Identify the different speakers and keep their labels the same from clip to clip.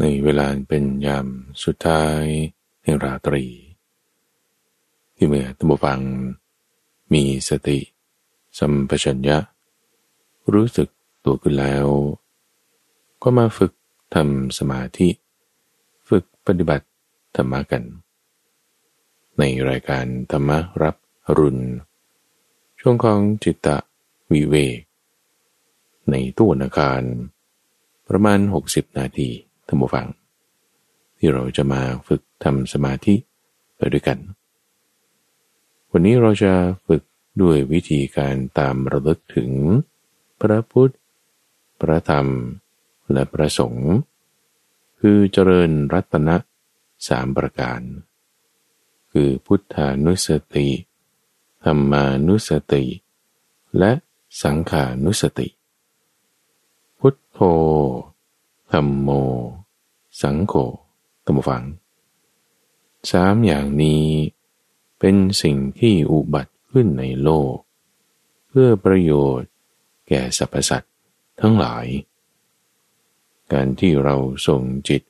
Speaker 1: ในเวลาเป็นยามสุดท้ายแห่งราตรี ที่เมื่อตัมบูฟัง มีสติ สัมปชัญญะ รู้สึกตัวขึ้นแล้ว ก็มาฝึกทำสมาธิ ฝึกปฏิบัติธรรมะกัน ในรายการธรรมรับรุณช่วงของจิตตวิเวก ในตู้นาคาร ประมาณ 60 นาที ท่านผู้ฟัง ที่เราจะมาฝึกทำสมาธิไปด้วยกัน วันนี้เราจะฝึกด้วยวิธีการตามระลึกถึง พระพุทธ พระธรรม และพระสงฆ์คือเจริญรัตนะสามประการ คือพุทธานุสติธรรมานุสติ และสังขานุสติ พุทโธธรรมโม สังโฆตมฟัง สามอย่างนี้เป็นสิ่งที่อุบัติขึ้นในโลก เพื่อประโยชน์แก่สรรพสัตว์ทั้งหลาย การที่เราส่งจิต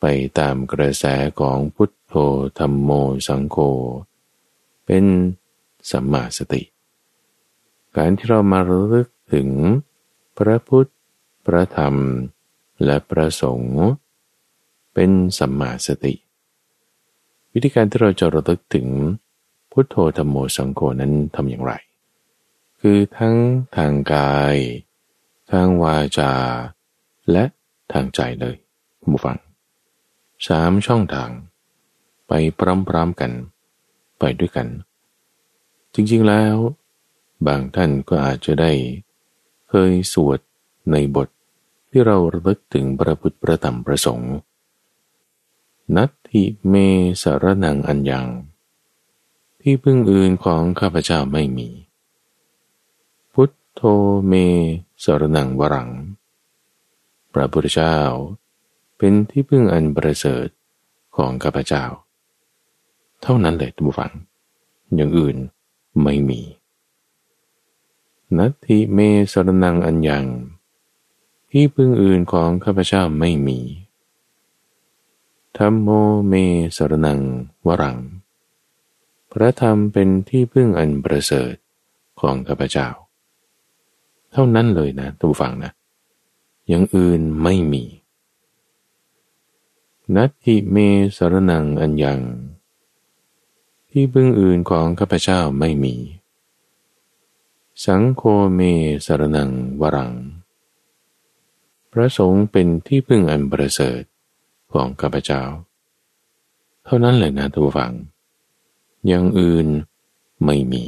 Speaker 1: ไปตามกระแสของพุทโธธรรมโมสังโฆเป็นสัมมาสติ การที่เรามาระลึกถึงพระพุทธ พระธรรม และประสงค์ เป็นสัมมาสติ วิธีการที่เราจะระลึกถึงพุทโธธรรมโมสังโฆนั้นทำอย่างไร คือทั้งทางกาย ทางวาจา และทางใจเลยคุณผู้ฟังสามช่องทาง ไปพร้อมๆกัน ไปด้วยกัน จริงๆแล้ว บางท่านก็อาจจะได้เคยสวดในบทที่เราระลึกถึงพระพุทธประธรรมประสงค์ นัตถิเมสารนังอัญญัง ที่พึ่งอื่นของข้าพเจ้าไม่มี พุทโธเมสารนังวรัง พระพุทธเจ้า เป็นที่พึ่งอันประเสริฐของข้าพเจ้า เท่านั้นเลยทุกฝัง อย่างอื่นไม่มี นัตถิเมสรนังอัญญัง ที่พึ่งอื่นของข้าพเจ้าไม่มี ธรรมโมเมสรนังวรัง พระธรรมเป็นที่พึ่งอันประเสริฐของข้าพเจ้า เท่านั้นเลยนะทุกฝังนะ อย่างอื่นไม่มี นัตถิเมสรนังอัญญัง ที่พึ่งอื่นของข้าพเจ้าไม่มี สังโฆเมสรนังวรัง พระสงฆ์เป็นที่พึ่งอันประเสริฐ ของข้าพเจ้า เท่านั้นเลยนะทุกฝัง อย่างอื่นไม่มี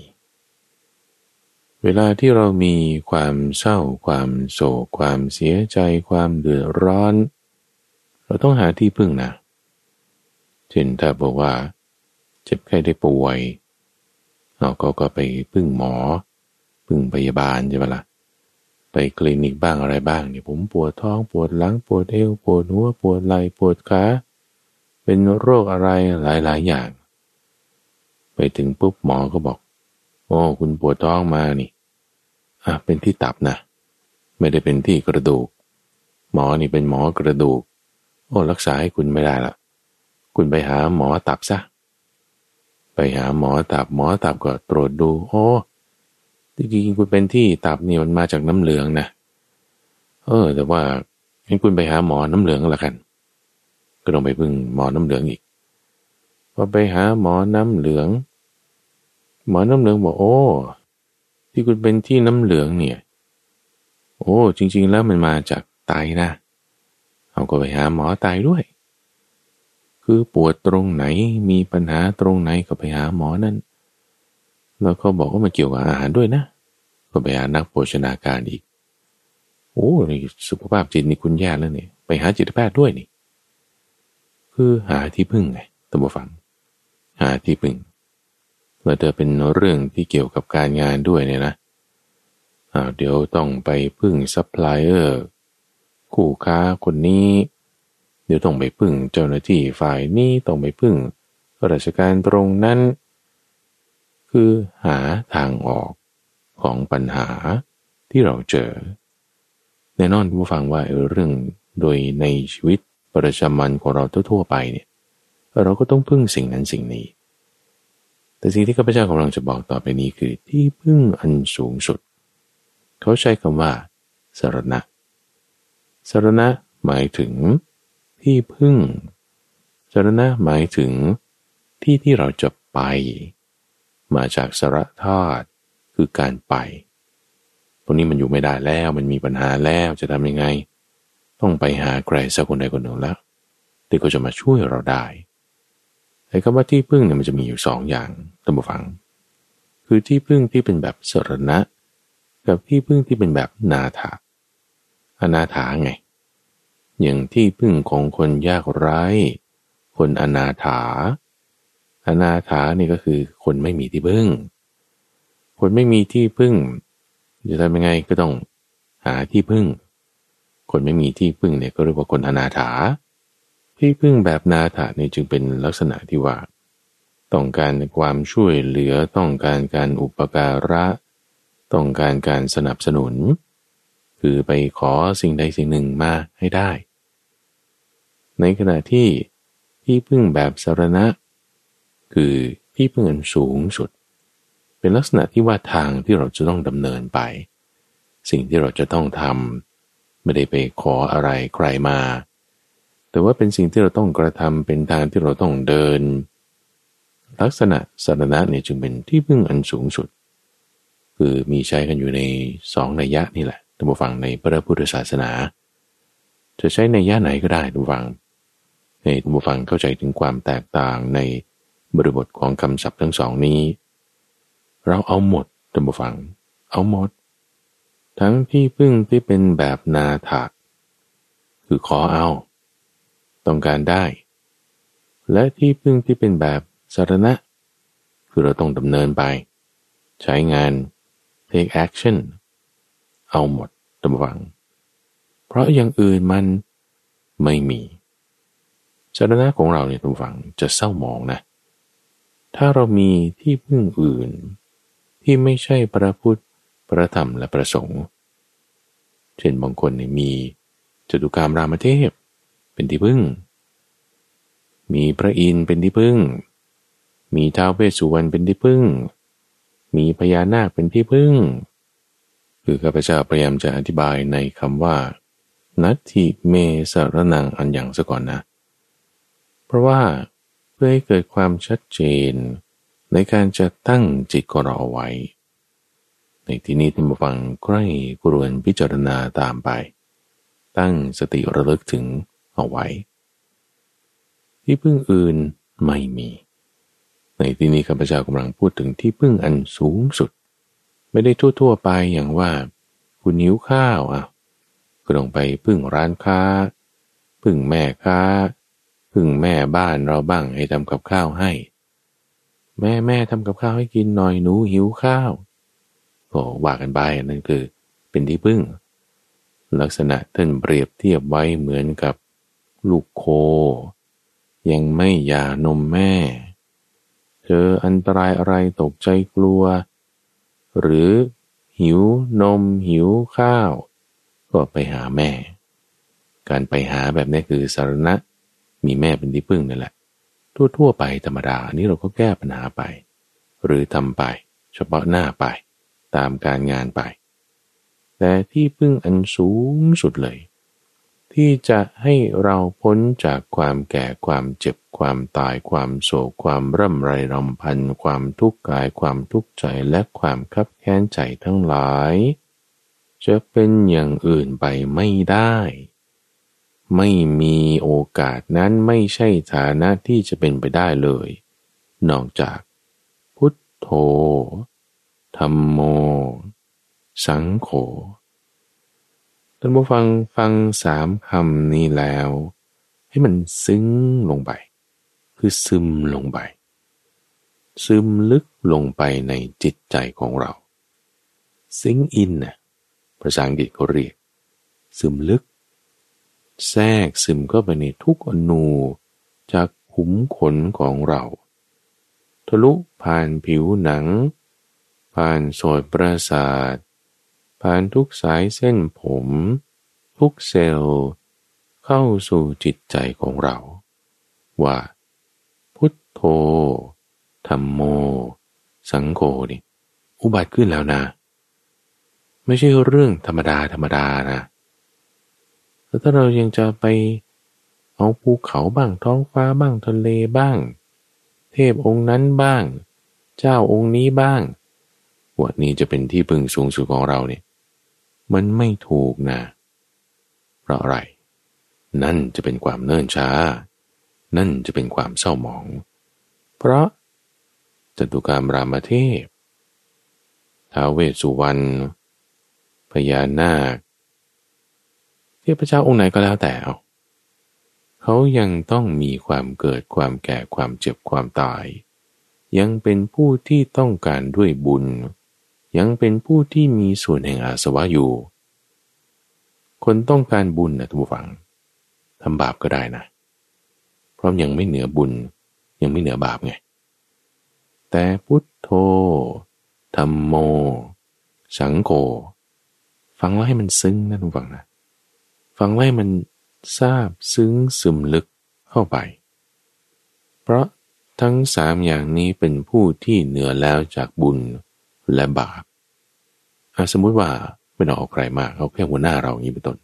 Speaker 1: เวลาที่เรามีความเศร้า ความโศก ความเสียใจ ความเดือดร้อน เราต้องหาที่พึ่งนะเช่นถ้าบอกว่า เจ็บไข้ได้ป่วยเราก็ก็ไปพึ่งหมอ พึ่งพยาบาลใช่ไหมละ่ะ ไปคลินิกบ้างอะไรบ้างเนี่ยผมปวดท้องปวดหลังปวดเอวปวดหัวปวดไหล่ปวดขาเป็นโรคอะไรหลาย ๆ อย่าง ไปถึงปุ๊บหมอก็บอก โอ้ คุณปวดท้องมานี่อะเป็นที่ตับนะไม่ได้เป็นที่กระดูก หมอนี่เป็นหมอกระดูก โอ้รักษาให้คุณไม่ได้ละคุณไปหาหมอตับซะไปหาหมอตับหมอตับก็ตรวจดู โอ้ ที่จริงคุณเป็นที่ตับเนี่ยมันมาจากน้ำเหลืองนะ เออ แต่ว่าให้คุณไปหาหมอน้ำเหลืองละกัน ก็ต้องไปพึ่งหมอน้ำเหลืองอีกพอไปหาหมอน้ำเหลือง หมอน้ำเหลืองบอกโอ้ ที่คุณเป็นที่น้ำเหลืองเนี่ย โอ้ จริง ๆ แล้วมันมาจากไตนะ เอาก็ไปหาหมอไตด้วย คือปวดตรงไหนมีปัญหาตรงไหนก็ไปหาหมอนั่นแล้วเขาบอกว่ามันเกี่ยวกับอาหารด้วยนะ ก็ไปหานักโภชนาการอีก โอ้ยสุขภาพจิตนี่คุณแย่แล้วเนี่ยไปหาจิตแพทย์ด้วยนี่ คือหาที่พึ่งไงท่านผู้ฟัง หาที่พึ่งเมื่อเธอเป็นเรื่องที่เกี่ยวกับการงานด้วยเนี่ยนะเดี๋ยวต้องไปพึ่งซัพพลายเออร์คู่ค้าคนนี้ เดี๋ยวต้องไปพึ่งเจ้าหน้าที่ฝ่ายนี้ต้องไปพึ่งราชการตรงนั้น คือหาทางออก ของปัญหาที่เราเจอ แน่นอนผู้ฟังว่าเรื่องโดยในชีวิตประจำวันของเราทั่วๆไปเนี่ยเราก็ต้องพึ่งสิ่งนั้นสิ่งนี้ แต่สิ่งที่ข้าพเจ้ากำลังจะบอกต่อไปนี้คือที่พึ่งอันสูงสุด เขาใช้คำว่าสารณะสารณะหมายถึงที่พึ่งสารณะหมายถึงที่ที่เราจะไป มาจากสารธาตุ คือการไป ตรงนี้มันอยู่ไม่ได้แล้ว มันมีปัญหาแล้วจะทำยังไง ต้องไปหาใครสักคนใดคนหนึ่งแล้วที่ก็จะมาช่วยเราได้ไอ้คำว่าที่พึ่งเนี่ยมันจะมีอยู่สองอย่างตั้งฟัง คือที่พึ่งที่เป็นแบบสรณะ กับที่พึ่งที่เป็นแบบนาถาอนาถาไง อย่างที่พึ่งของคนยากไร้ คนอนาถา อนาถานี่ก็คือคนไม่มีที่พึ่ง คนไม่มีที่พึ่ง จะทำยังไงก็ต้องหาที่พึ่ง คนไม่มีที่พึ่งเนี่ยก็เรียกว่าคนอนาถา ที่พึ่งแบบนาถาเนี่ยจึงเป็นลักษณะที่ว่า ต้องการความช่วยเหลือต้องการการอุปการะ ต้องการการสนับสนุน คือไปขอสิ่งใดสิ่งหนึ่งมาให้ได้ ในขณะที่ที่พึ่งแบบสารณะ คือที่พึ่งอันสูงสุด เป็นลักษณะที่ว่าทางที่เราจะต้องดำเนินไป สิ่งที่เราจะต้องทำไม่ได้ไปขออะไรใครมา แต่ว่าเป็นสิ่งที่เราต้องกระทำเป็นทางที่เราต้องเดิน ลักษณะสารณะเนี่ยจึงเป็นที่พึ่งอันสูงสุด คือมีใช้กันอยู่ในสองนัยยะนี่แหละท่านผู้ฟังในพระพุทธศาสนา จะใช้ในย่าไหนก็ได้ท่านผู้ฟัง ให้ท่านผู้ฟังเข้าใจถึงความแตกต่างในบริบทของคำศัพท์ทั้งสองนี้ เราเอาหมดท่านผู้ฟัง เอาหมด ทั้งที่พึ่งที่เป็นแบบนาถะคือขอเอา ต้องการได้ และที่พึ่งที่เป็นแบบสารณะ คือเราต้องดำเนินไป ใช้งาน take action เอาหมดตำวัง เพราะอย่างอื่นมันไม่มีสถานะของเราเนี่ยตำวังจะเศร้าหมองนะ ถ้าเรามีที่พึ่งอื่น ที่ไม่ใช่พระพุทธ พระธรรมและประสงค์เช่นบางคนเนี่ยมีจตุกรรมรามเทพ เป็นที่พึ่ง มีพระอินทร์เป็นที่พึ่ง มีท้าวเวสสุวรรณเป็นที่พึ่ง มีพญานาคเป็นที่พึ่ง คือข้าพเจ้าพยายามจะอธิบายในคำว่า นัตถิเมสรนังอันอย่างซะก่อนนะ เพราะว่าเพื่อให้เกิดความชัดเจน ในการจะตั้งจิตของเราเอาไว้ ในที่นี้ท่านผู้ฟังใกล้กรวนพิจารณาตามไป ตั้งสติระลึกถึงเอาไว้ ที่พึ่งอื่นไม่มี ในที่นี้ข้าพเจ้ากำลังพูดถึงที่พึ่งอันสูงสุด ไม่ได้ทั่ว ๆ ไปอย่างว่า คุณนิ้วข้าวอะก็ต้องไปพึ่งร้านค้า พึ่งแม่ค้า พึ่งแม่บ้านเราบ้างให้ทำกับข้าวให้ แม่แม่ทำกับข้าวให้กินหน่อยหนูหิวข้าวก็ว่ากันไปนั่นคือเป็นที่พึ่ง ลักษณะท่านเปรียบเทียบไว้เหมือนกับลูกโค ยังไม่ยานมแม่เจออันตรายอะไรตกใจกลัว หรือหิวนมหิวข้าว ก็ไปหาแม่ การไปหาแบบนี้คือสารณะมีแม่เป็นที่พึ่งนั่นแหละ ทั่วๆไปธรรมดาอันี้เราก็แก้ปัญหาไป หรือทำไป เฉพาะหน้าไป ตามการงานไป แต่ที่พึ่งอันสูงสุดเลย ที่จะให้เราพ้นจากความแก่ความเจ็บความตายความโศกความร่ำไรรำพันความทุกข์กายความทุกข์ใจและความคับแค้นใจทั้งหลาย จะเป็นอย่างอื่นไปไม่ได้ ไม่มีโอกาสนั้นไม่ใช่ฐานะที่จะเป็นไปได้เลย นอกจาก พุทโธธรรมโม สังโฆท่านผู้ฟังฟังสามคำนี้แล้ว ให้มันซึ้งลงไป คือซึมลงไป ซึมลึกลงไปในจิตใจของเรา ซิงอินน่ะภาษาอังกฤษเขาเรียก ซึมลึก แทรกซึมเข้าไปในทุกอนูจากขุมขนของเรา ทะลุผ่านผิวหนัง ผ่านโสดประสาท ผ่านทุกสายเส้นผม ทุกเซลล์ เข้าสู่จิตใจของเรา ว่า พุทโธธรรมโม สังโฆนี่อุบัติขึ้นแล้วนะ ไม่ใช่เรื่องธรรมดาธรรมดานะ แต่ถ้าเรายังจะไปเอาภูเขาบ้างท้องฟ้าบ้างทะเลบ้าง เทพองค์นั้นบ้าง เจ้าองค์นี้บ้างวันนี้จะเป็นที่พึงสูงสุดของเราเนี่ยมันไม่ถูกนะ เพราะอะไร นั่นจะเป็นความเนิ่นช้า นั่นจะเป็นความเศร้าหมอง เพราะจตุกรรมรามเทพท้าวเวสุวรรณพญานาค เทพเจ้าองค์ไหนก็แล้วแต่เอาเขายังต้องมีความเกิดความแก่ความเจ็บความตาย ยังเป็นผู้ที่ต้องการด้วยบุญ ยังเป็นผู้ที่มีส่วนแห่งอาสวะอยู่ คนต้องการบุญนะทุกฝังทำบาปก็ได้นะ เพราะยังไม่เหนือบุญ ยังไม่เหนือบาปไง แต่พุทโธธรรมโม สังโฆฟังแล้วให้มันซึ้งนะทุกฝังนะ ฟังแล้วให้มันทราบซึ้งซึมลึกเข้าไป เพราะทั้งสามอย่างนี้เป็นผู้ที่เหนือแล้วจากบุญและบาปสมมุติว่าไม่ต้องเอาใครมากเอาแค่หัวหน้าเราอย่างนี้เป็นต้น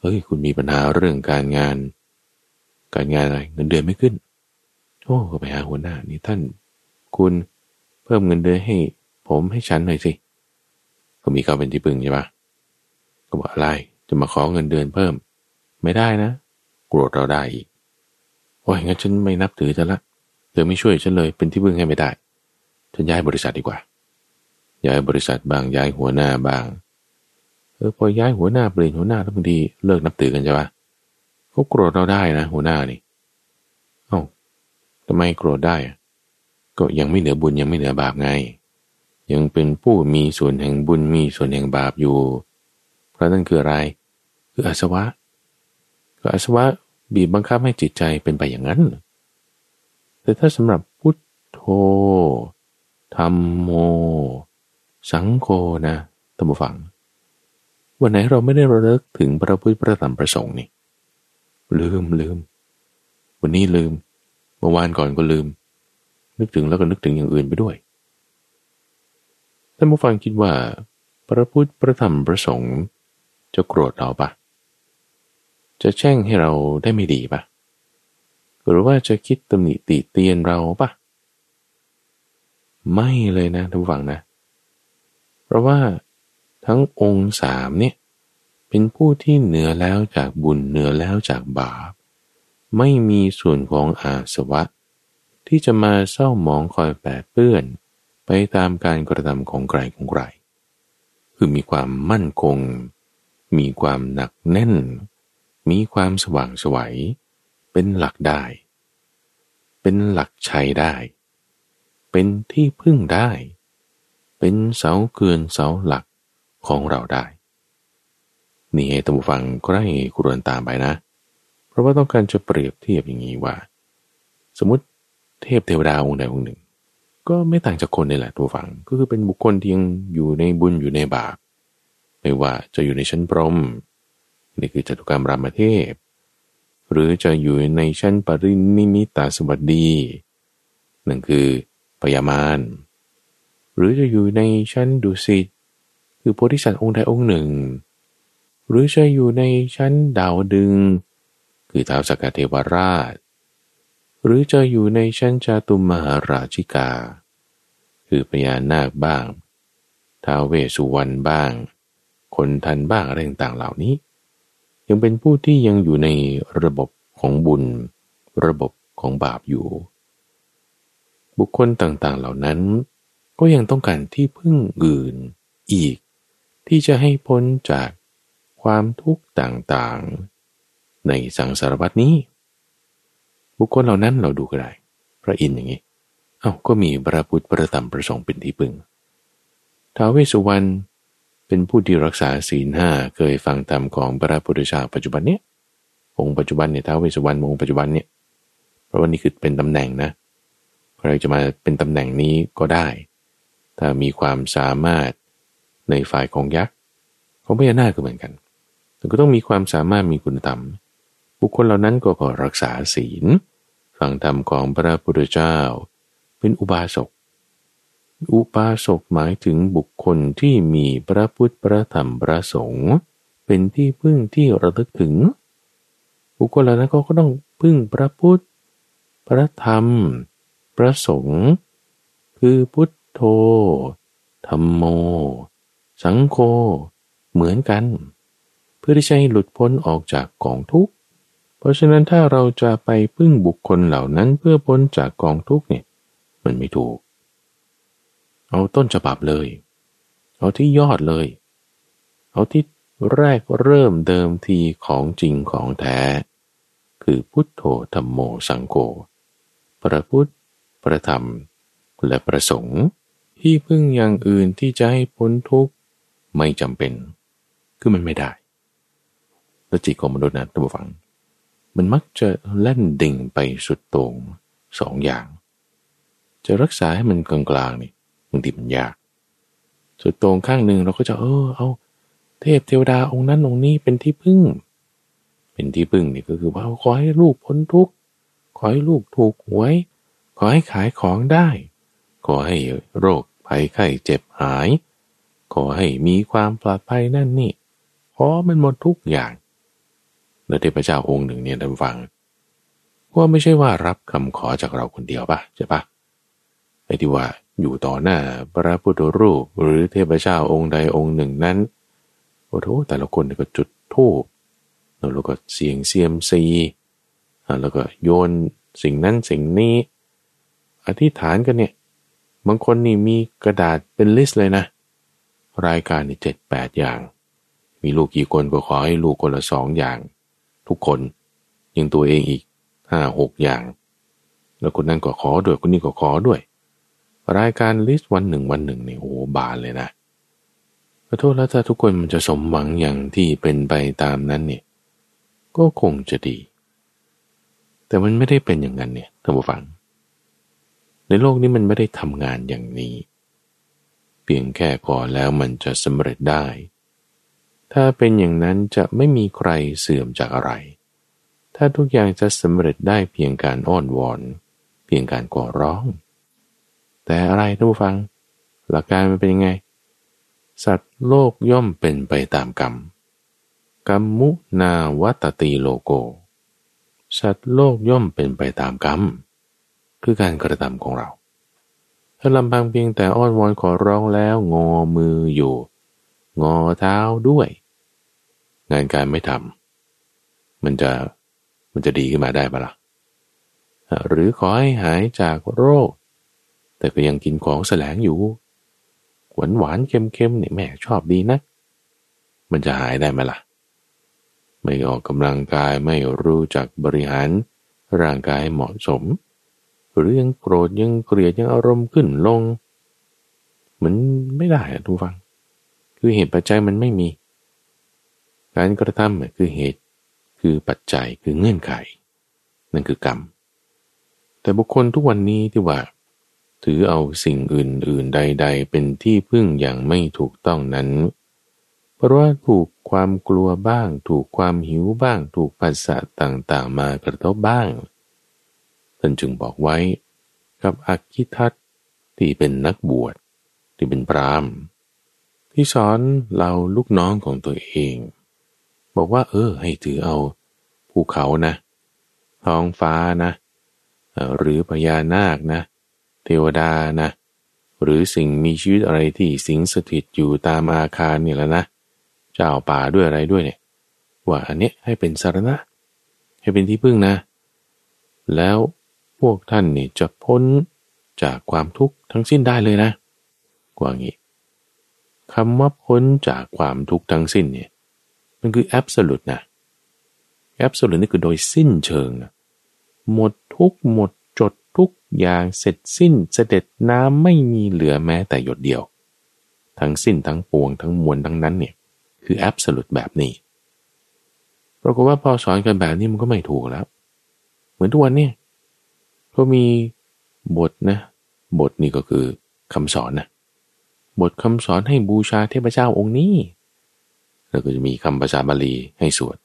Speaker 1: เฮ้ยคุณมีปัญหาเรื่องการงาน การงานอะไรเงินเดือนไม่ขึ้น โอ้ก็ไปหาหัวหน้านี่ท่าน คุณเพิ่มเงินเดือนให้ ผมให้ฉันหน่อยสิก็มีเขาเป็นที่พึ่งใช่ปะก็บอกอะไร จะมาขอเงินเดือนเพิ่ม ไม่ได้นะโกรธเราได้อีกโอ้ยงั้นฉันไม่นับถือเธอละเธอไม่ช่วยฉันเลยเป็นที่พึ่งให้ไม่ได้ ฉันย้ายบริษัทดีกว่า ย้ายบริษัทบางย้ายหัวหน้าบางเออพอย้ายหัวหน้าเปลี่ยนหัวหน้าแล้วบางทีเลิกนับถือกันใช่ปะเขาโกรธเราได้นะ หัวหน้านี่เอ้าทำไมโกรธได้ ก็ยังไม่เหนือบุญยังไม่เหนือบาปไง ยังเป็นผู้มีส่วนแห่งบุญมีส่วนแห่งบาปอยู่ เพราะนั่นคืออะไร คืออาสวะก็อาสวะบีบบังคับให้จิตใจเป็นไปอย่างนั้น แต่ถ้าสำหรับพุทโธธรรมโม สังโฆนะท่านผู้ฟัง วันไหนเราไม่ได้ระลึกถึงพระพุทธพระธรรมพระสงฆ์นี่ ลืมลืม วันนี้ลืม เมื่อวานก่อนก็ลืม นึกถึงแล้วก็นึกถึงอย่างอื่นไปด้วยท่านผู้ฟังคิดว่า พระพุทธพระธรรมพระสงฆ์ จะโกรธเราปะจะแช่งให้เราได้ไม่ดีปะหรือว่าจะคิดตำหนิติเตียนเราปะไม่เลยนะท่านฟังนะ เพราะว่าทั้งองค์สามเนี่ยเป็นผู้ที่เหนือแล้วจากบุญเหนือแล้วจากบาป ไม่มีส่วนของอาสวะ ที่จะมาเศร้าหมองคอยแปดเปื้อน ไปตามการกระทำของใครของใครคือมีความมั่นคง มีความหนักแน่น มีความสว่างสวัย เป็นหลักได้ เป็นหลักใช้ได้ เป็นที่พึ่งได้ เป็นเสาเกือนเสาหลักของเราได้ นี่ให้ตัมฟังก็ได้ครวนตามไปนะ เพราะว่าต้องการจะเปรียบเทียบอย่างนี้ว่า สมมติเทพเทวดาองค์ใดองค์หนึ่ง ก็ไม่ต่างจากคนนี่แหละตัวฟัง ก็คือเป็นบุคคลที่ยังอยู่ในบุญอยู่ในบาป ไม่ว่าจะอยู่ในชั้นพรหมนี่คือจตุกรรมรามเทพ หรือจะอยู่ในชั้นปรินิมิตาสวัสดีนั่นคือปยามานหรือจะอยู่ในชั้นดุสิตคือโพธิสัตว์องค์ใดองค์หนึ่ง หรือจะอยู่ในชั้นดาวดึง คือท้าวสกเทวราช หรือจะอยู่ในชั้นจาตุมหาราชิกา คือพญานาคบ้างท้าวเวสุวรรณบ้าง คนทันบ้างอะไรต่างๆเหล่านี้ ยังเป็นผู้ที่ยังอยู่ในระบบของบุญ ระบบของบาปอยู่ บุคคลต่างๆเหล่านั้น ก็ยังต้องการที่พึ่งอื่นอีก ที่จะให้พ้นจากความทุกข์ต่างๆ ในสังสารวัตนี้ บุคคลเหล่านั้นเราดูก็ได้พระอินทร์อย่างนี้เอา้าก็มีพระพุทธพระธรรมพระสงฆ์เป็นที่พึ่งท้าวเวสสุวรรณ เป็นผู้ที่รักษาศีลห้าเคยฟังธรรมของพระพุทธเจ้าปัจจุบันเนี้ยองค์ปัจจุบันเนี่ยท้าวเวสสุวรรณองค์ปัจจุบันเนี่ยเพราะว่านี่คือเป็นตำแหน่งนะใครจะมาเป็นตำแหน่งนี้ก็ได้ ถ้ามีความสามารถในฝ่ายของยักษ์ของพญานาคก็เหมือนกันแต่ก็ต้องมีความสามารถมีคุณธรรม บุคคลเหล่านั้นก็ขอรักษาศีล ฟังธรรมของพระพุทธเจ้า เป็นอุบาสก อุบาสกหมายถึงบุคคลที่มีพระพุทธพระธรรมพระสงฆ์เป็นที่พึ่งที่ระลึกถึง บุคคลเหล่านั้นก็ต้องพึ่งพระพุทธ พระธรรม พระสงฆ์คือพุทโธธรรมโม สังโฆเหมือนกัน เพื่อที่จะให้หลุดพ้นออกจากกองทุกข์ เพราะฉะนั้นถ้าเราจะไปพึ่งบุคคลเหล่านั้นเพื่อพ้นจากกองทุกข์เนี่ย มันไม่ถูก เอาต้นฉบับเลย เอาที่ยอดเลย เอาที่แรกเริ่มเดิมทีของจริงของแท้ คือพุทโธธรรมโมสังโฆพระพุทธ พระธรรม และประสงค์ที่พึ่งอย่างอื่นที่จะให้พ้นทุกข์ไม่จำเป็น คือมันไม่ได้แล้วจิตของมนุษย์นะท่านผู้ฟัง มันมักจะเล่นดิ่งไปสุดตรงสองอย่าง จะรักษาให้มันกลางๆนี่ บางทีมันยาก สุดตรงข้างหนึ่งเราก็จะเออเอา เทพเทวดาองค์นั้นองค์นี้เป็นที่พึ่ง เป็นที่พึ่งนี่ก็คือว่าขอให้ลูกพ้นทุกข์ขอให้ลูกถูกหวย ขอให้ขายของได้ ขอให้โรคภัยไข้เจ็บหาย ขอให้มีความปลอดภัยนั่นนี่ขอมันหมดทุกอย่างแล้วเทพเจ้าองค์หนึ่งเนี่ยท่านฟังว่าไม่ใช่ว่ารับคำขอจากเราคนเดียวปะใช่ปะ ไอ้ที่ว่าอยู่ต่อหน้าพระพุทธรูปหรือเทพเจ้าองค์ใดองค์หนึ่งนั้นโอ้โหแต่ละคนก็จุดทูบแล้วก็เสียงเซียมซีแล้วก็โยนสิ่งนั้นสิ่งนี้ อธิษฐานกันเนี่ย บางคนนี่มีกระดาษเป็นลิสต์เลยนะ รายการนี่เจ็ดแปดอย่าง มีลูกกี่คนก็ขอให้ลูกคนละสองอย่าง ทุกคนยังตัวเองอีกห้าหกอย่าง แล้วคนนั้นก็ขอด้วยคนนี้ก็ขอด้วย รายการลิสต์วันหนึ่งวันหนึ่งเนี่ยโอ้บานเลยนะขอโทษแล้วถ้าทุกคนมันจะสมหวังอย่างที่เป็นไปตามนั้นเนี่ยก็คงจะดี แต่มันไม่ได้เป็นอย่างนั้นเนี่ยท่านผู้ฟัง ในโลกนี้มันไม่ได้ทำงานอย่างนี้ เพียงแค่ก่อแล้วมันจะสำเร็จได้ ถ้าเป็นอย่างนั้นจะไม่มีใครเสื่อมจากอะไร ถ้าทุกอย่างจะสำเร็จได้เพียงการอ้อนวอน เพียงการก่อร้อง แต่อะไรท่านผู้ฟัง หลักการมันเป็นยังไง สัตว์โลกย่อมเป็นไปตามกรรมกรรมมุนาวัตตีโลโก สัตว์โลกย่อมเป็นไปตามกรรมคือการกระทำของเรา ถ้าลำพังเพียงแต่อ้อนวอนขอร้องแล้วงอมืออยู่ งอเท้าด้วย งานการไม่ทำมันจะมันจะดีขึ้นมาได้ปะละ่ะหรือขอให้หายจากโรค แต่ก็ยังกินของแสลงอยู่ หวานหวานเค็มๆเนี่ยแม่ชอบดีนะ มันจะหายได้ไหมล่ะ ไม่ออกกำลังกายไม่รู้จักบริหารร่างกายเหมาะสม หรือยังโกรธยังเกลียดยังอารมณ์ขึ้นลงมันไม่ได้อะทุกฟัง คือเหตุปัจจัยมันไม่มี การกระทำคือเหตุคือปัจจัยคือเงื่อนไข นั่นคือกรรม แต่บุคคลทุกวันนี้ที่ว่า ถือเอาสิ่งอื่น ๆ ใด ๆ เป็นที่พึ่งอย่างไม่ถูกต้องนั้น เพราะว่าถูกความกลัวบ้าง ถูกความหิวบ้าง ถูกปัสสะต่างๆ มากระทบบ้างท่านจึงบอกไว้ กับอักขิทัตที่เป็นนักบวชที่เป็นพรามที่สอนเราลูกน้องของตัวเอง บอกว่า เออ ให้ถือเอาภูเขานะ ท้องฟ้านะ หรือพญานาคนะ เทวดานะ หรือสิ่งมีชีวิตอะไรที่สิงสถิตอยู่ตามอาคารนี่แหละนะ เจ้าป่าด้วยอะไรด้วยเนี่ย ว่าอันนี้ให้เป็นสารณะ ให้เป็นที่พึ่งนะ แล้วพวกท่านนี่จะพ้นจากความทุกข์ทั้งสิ้นได้เลยนะ กว่างี้คำว่าพ้นจากความทุกข์ทั้งสิ้นเนี่ย มันคือแอบสูตนะแอบสูตนี่คือโดยสิ้นเชิงนะหมดทุกหมด ทุกอย่างเสร็จสิ้นเสด็จน้ำไม่มีเหลือแม้แต่หยดเดียว ทั้งสิ้นทั้งปวงทั้งมวลทั้งนั้นเนี่ยคือแอบสูตแบบนี้ปรากฏว่าพอสอนกันแบบนี้มันก็ไม่ถูกแล้ว เหมือนทุกวันเนี่ยเขามีบทนะ บทนี่ก็คือคำสอนนะบทคำสอนให้บูชาเทพเจ้าองค์นี้ แล้วก็จะมีคำภาษาบาลีให้สวด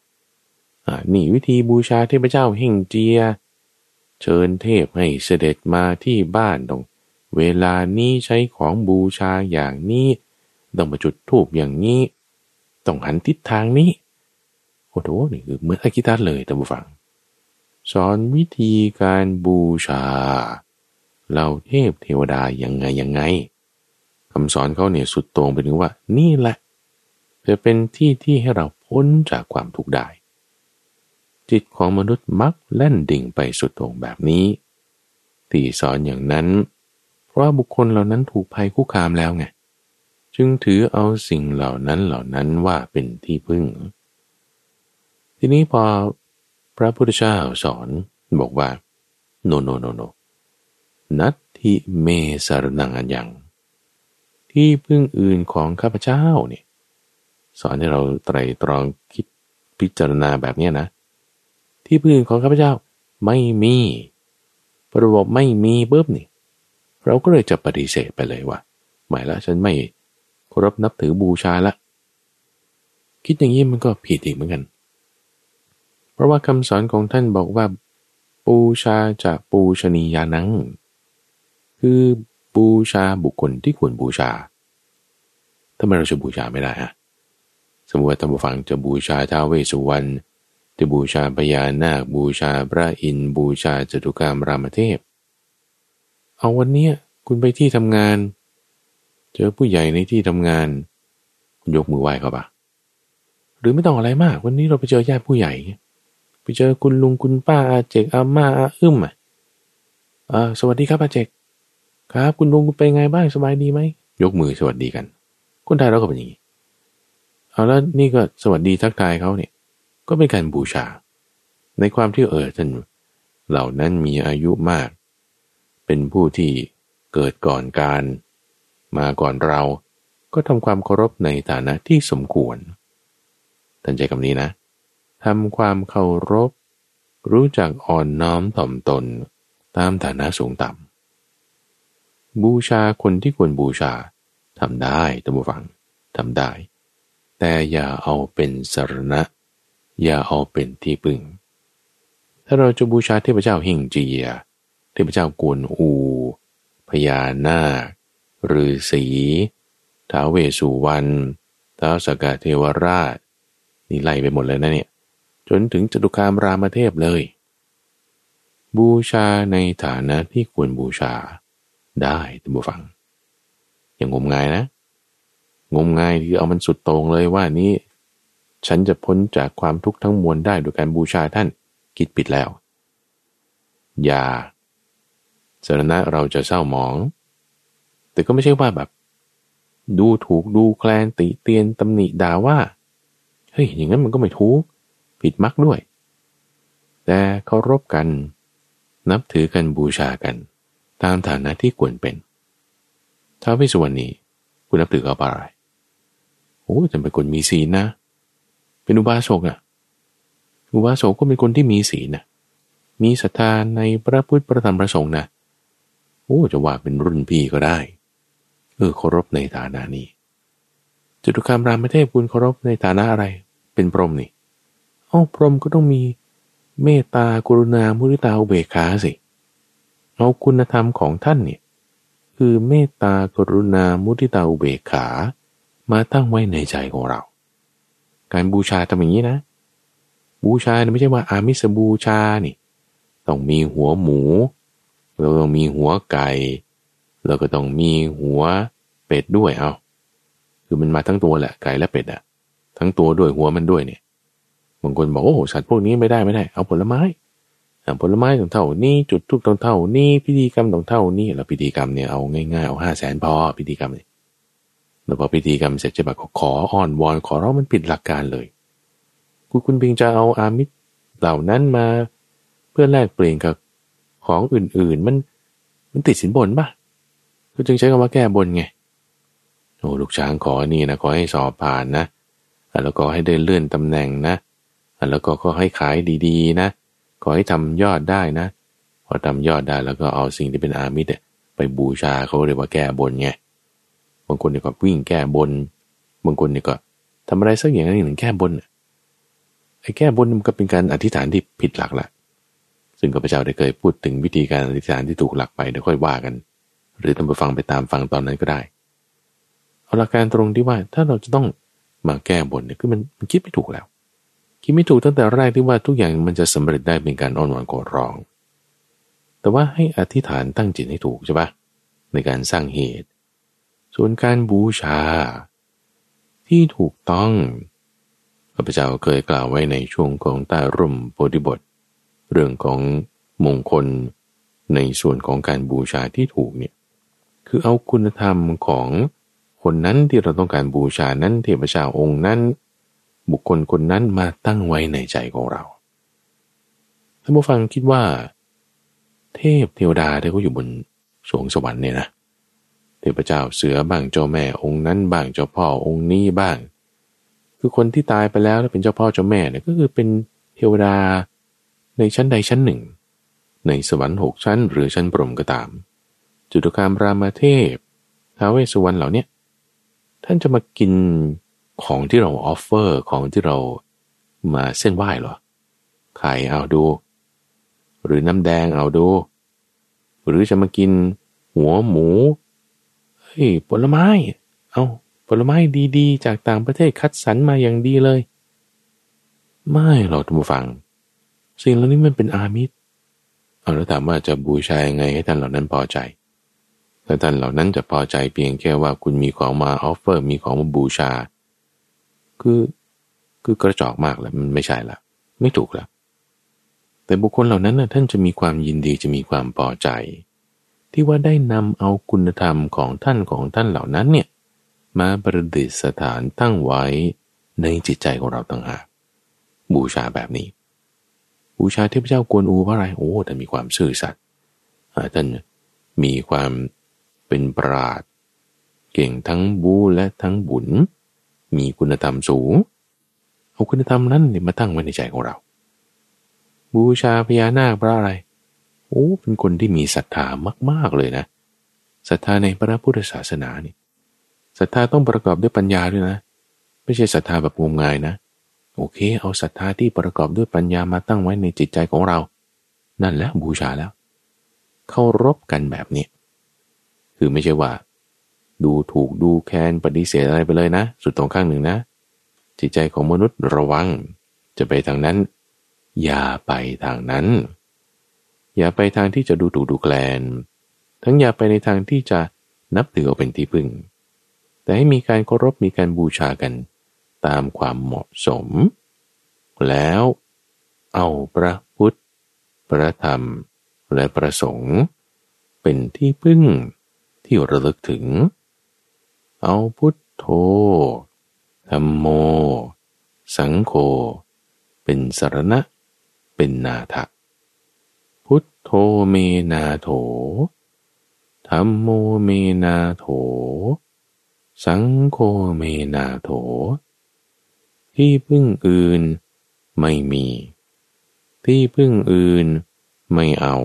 Speaker 1: นี่วิธีบูชาเทพเจ้าเฮงเจีย เชิญเทพให้เสด็จมาที่บ้านตรงเวลานี้ใช้ของบูชาอย่างนี้ ต้องมาจุดธูปอย่างนี้ ต้องหันทิศทางนี้ โอ้โหนี่คือเหมือนอากิตัสเลยท่านผู้ฟัง สอนวิธีการบูชาเหล่าเทพเทวดายังไงยังไงคำสอนเขาเนี่ยสุดตรงไปถึงว่า นี่แหละจะเป็นที่ที่ให้เราพ้นจากความทุกข์ได้ จิตของมนุษย์มักแล่นดิ่งไปสุดโตรงแบบนี้ ที่สอนอย่างนั้น เพราะบุคคลเหล่านั้นถูกภัยคุกคามแล้วไงจึงถือเอาสิ่งเหล่านั้นเหล่านั้นว่าเป็นที่พึ่ง ทีนี้พอพระพุทธเจ้าสอนบอกว่า โนโนโนโนนัตถิเมสารนังอันยัง ที่พึ่งอื่นของข้าพเจ้าเนี่ยสอนให้เราไตรตรองคิดพิจารณาแบบนี้นะ ที่พึ่งของข้าพเจ้าไม่มีระบบไม่มีปุ๊บนี่ เราก็เลยจะปฏิเสธไปเลยว่าหมายละฉันไม่เคารพนับถือบูชาละ คิดอย่างนี้มันก็ผิดอีกเหมือนกัน เพราะว่าคำสอนของท่านบอกว่าบูชาจะปูชนียานัง คือบูชาบุคคลที่ควรบูชาทำไมเราจะบูชาไม่ได้อะสมมติว่าท่านผู้ฟังจะบูชาท้าวเวสุวรรณ จะบูชาพญานาคบูชาพระอินทร์บูชาจตุกรรมรามเทพ เอาวันเนี้ยคุณไปที่ทำงาน เจอผู้ใหญ่ในที่ทำงาน คุณยกมือไหว้เขาปะหรือไม่ต้องอะไรมาก วันนี้เราไปเจอญาติผู้ใหญ่ ไปเจอคุณลุงคุณป้าอาเจกอาม่าอาอึ้มอะสวัสดีครับอาเจกครับ คุณลุงคุณเป็นไงบ้างสบายดีไหมยกมือสวัสดีกัน คนไทยเราก็เป็นอย่างนี้เอาแล้วนี่ก็สวัสดีทักทายเขาเนี่ย ก็เป็นการบูชา ในความที่เออท่านเหล่านั้นมีอายุมาก เป็นผู้ที่เกิดก่อนการ มาก่อนเรา ก็ทำความเคารพในฐานะที่สมควรท่านใจคำนี้นะทำความเคารพ รู้จักอ่อนน้อมถ่อมตน ตามฐานะสูงต่ำบูชาคนที่ควรบูชาทำได้ตัมบูฟังทำได้ แต่อย่าเอาเป็นสารณะ อย่าเอาเป็นที่พึ่ง ถ้าเราจะบูชาเทพเจ้าหิ่งจีย เทพเจ้ากวนอู พญานาคฤาษีท้าวเวสุวรรณท้าวสกเทวราช นี่ไล่ไปหมดเลยนะเนี่ย จนถึงจตุคามรามเทพเลย บูชาในฐานะที่ควรบูชาได้ท่านผู้ฟัง อย่างงมงายนะ งมงายคือเอามันสุดตรงเลยว่านี้ ฉันจะพ้นจากความทุกข์ทั้งมวลได้โดยการบูชาท่านคิดปิดแล้ว อย่าสารณะเราจะเศร้าหมอง แต่ก็ไม่ใช่ว่าแบบ ดูถูกดูแคลนติเตียนตำหนิด่าว่า เฮ้ย อย่างนั้นมันก็ไม่ถูก ผิดมักด้วย แต่เคารพกัน นับถือกันบูชากัน ตามฐานะที่ควรเป็นท้าวเวสสุวรรณีคุณนับถือเขาอะไรโอ้จะเป็นคนมีศีลนะ เป็นอุบาสกอะ อุบาสกก็เป็นคนที่มีศีลนะมีศรัทธาในพระพุทธประธรรมประสงค์นะโอ้จะว่าเป็นรุ่นพี่ก็ได้เออเคารพในฐานะนี้จตุคามรามเทพคุณเคารพในฐานะอะไร เป็นพรหมนี่อ้าพรหมก็ต้องมีเมตตากรุณามุริตาอุเบกขาสิเอาคุณธรรมของท่านเนี่ยคือเมตตากรุณามุทิตาอุเบกขา มาตั้งไว้ในใจของเรา การบูชาทำอย่างนี้นะ บูชาไม่ใช่ว่าอามิสบูชานี่ต้องมีหัวหมูเราต้องมีหัวไก่ แล้วก็ต้องมีหัวเป็ดด้วยเอาคือมันมาทั้งตัวแหละไก่และเป็ดอะทั้งตัวด้วยหัวมันด้วยเนี่ยบางคนบอกโอ้สัตว์พวกนี้ไม่ได้ไม่ได้ เอาผลไม้ผลไม้ต้องเท่านี้จุดทุกต้องเท่านี้พิธีกรรมต้องเท่านี้แล้วพิธีกรรมเนี่ยเอาง่ายๆเอาห้าแสนพอพิธีกรรมเนี่ย แล้วพอพิธีกรรมเสร็จจะแบบขออ่อนวอนขอร้องมันผิดหลักการเลยคุณคุณเพียงจะเอาอามิตรเหล่านั้นมา เพื่อแลกเปลี่ยนกับของอื่นๆ มันมันติดสินบนปะก็จึงใช้คำว่าแก้บนไงโอ้ลูกช้างขอนี่นะขอให้สอบผ่านนะแล้วก็ให้ได้เลื่อนตำแหน่งนะแล้วก็ขอให้ขายดีๆนะขอให้ทำยอดได้นะ พอทำยอดได้แล้วก็เอาสิ่งที่เป็นอามิตรไปบูชาเขาเรียกว่าแก้บนไง บางคนเนี่ยก็วิ่งแก้บน บางคนเนี่ยก็ทำอะไรสักอย่างหนึ่งแก้บนไอ้แก้บนมันก็เป็นการอธิษฐานที่ผิดหลักละซึ่งข้าพเจ้าได้เคยพูดถึงวิธีการอธิษฐานที่ถูกหลักไปเดี๋ยวค่อยว่ากัน หรือท่านผู้ฟังไปตามฟังตอนนั้นก็ได้เอาหลักการตรงที่ว่าถ้าเราจะต้องมาแก้บนเนี่ยคือมันมันคิดไม่ถูกแล้ว คิดไม่ถูกตั้งแต่แรกที่ว่าทุกอย่างมันจะสำเร็จได้เป็นการอ้อนวอนขอร้อง แต่ว่าให้อธิษฐานตั้งจิตให้ถูกใช่ปะในการสร้างเหตุ ส่วนการบูชา ที่ถูกต้องพระพุทธเจ้าเคยกล่าวไว้ในช่วงของใต้ร่มโพธิบท เรื่องของมงคลในส่วนของการบูชาที่ถูกเนี่ยคือเอาคุณธรรมของคนนั้นที่เราต้องการบูชานั้นเทพเจ้าองค์นั้น บุคคลคนนั้นมาตั้งไว้ในใจของเราท่านผู้ฟังคิดว่า เทพเทวดาที่เขาอยู่บนสรวงสวรรค์เนี่ยนะ เทพเจ้าเสือบ้างเจ้าแม่องค์นั้นบ้างเจ้าพ่อองค์นี้บ้าง คือคนที่ตายไปแล้วแล้วเป็นเจ้าพ่อเจ้าแม่เนี่ยก็คือเป็นเทวดาในชั้นใดชั้นหนึ่ง ในสวรรค์หกชั้น หรือชั้นพรหมก็ตาม จตุคามรามเทพท้าวเวสสุวรรณเหล่านี้ท่านจะมากินของที่เรา offer ของที่เรามาเซ่นไหว้หรอไข่เอาดู หรือน้ำแดงเอาดู หรือจะมากินหัวหมู เฮ้ยผลไม้ เอาผลไม้ดีๆ จากต่างประเทศคัดสรรมาอย่างดีเลย ไม่หรอกท่านผู้ฟัง สิ่งเหล่านี้มันเป็นอามิสเอาแล้วถามว่าจะบูชายังไงให้ท่านเหล่านั้นพอใจถ้าท่านเหล่านั้นจะพอใจเพียงแค่ว่าคุณมีของมา offer มีของมาบูชา คือคือกระจอกมากแล้วมันไม่ใช่ละไม่ถูกล้วแต่บุคคลเหล่านั้นนะท่านจะมีความยินดีจะมีความพอใจ ที่ว่าได้นำเอาคุณธรรมของท่านของท่านเหล่านั้นเนี่ยมาประดิษฐานตั้งไว้ในจิตใจของเราต่างหากบูชาแบบนี้ บูชาเทพเจ้ากวนอูเพราะอะไรโอ้ท่านมีความซื่อสัตย์ท่านมีความเป็นปราดเก่งทั้งบูและทั้งบุญ มีคุณธรรมสูงเอาคุณธรรมนั้นมาตั้งไว้ในใจของเรา บูชาพญานาคเพราะอะไร โอ้เป็นคนที่มีศรัทธามาก ๆเลยนะศรัทธาในพระพุทธศาสนานี่ศรัทธาต้องประกอบด้วยปัญญาด้วยนะ ไม่ใช่ศรัทธาแบบงมงายนะ โอเค เอาศรัทธาที่ประกอบด้วยปัญญามาตั้งไว้ในจิตใจของเรา นั่นแหละบูชาแล้วเคารพกันแบบนี้คือไม่ใช่ว่า ดูถูกดูแคลนปฏิเสธอะไรไปเลยนะ สุดตรงข้างหนึ่งนะ จิตใจของมนุษย์ระวัง จะไปทางนั้น อย่าไปทางนั้น อย่าไปทางที่จะดูถูกดูแคลน ทั้งอย่าไปในทางที่จะนับถือเอาเป็นที่พึ่ง แต่ให้มีการเคารพมีการบูชากัน ตามความเหมาะสม แล้วเอาพระพุทธ พระธรรม และพระสงฆ์เป็นที่พึ่งที่ระลึกถึง เอาพุทโธธรรมโม สังโฆ เป็นสารณะ เป็นนาถะ พุทเมนาโถธรรมโมเมนาโถ สังโฆเมนาโถ ที่พึ่งอื่นไม่มี ที่พึ่งอื่นไม่เอา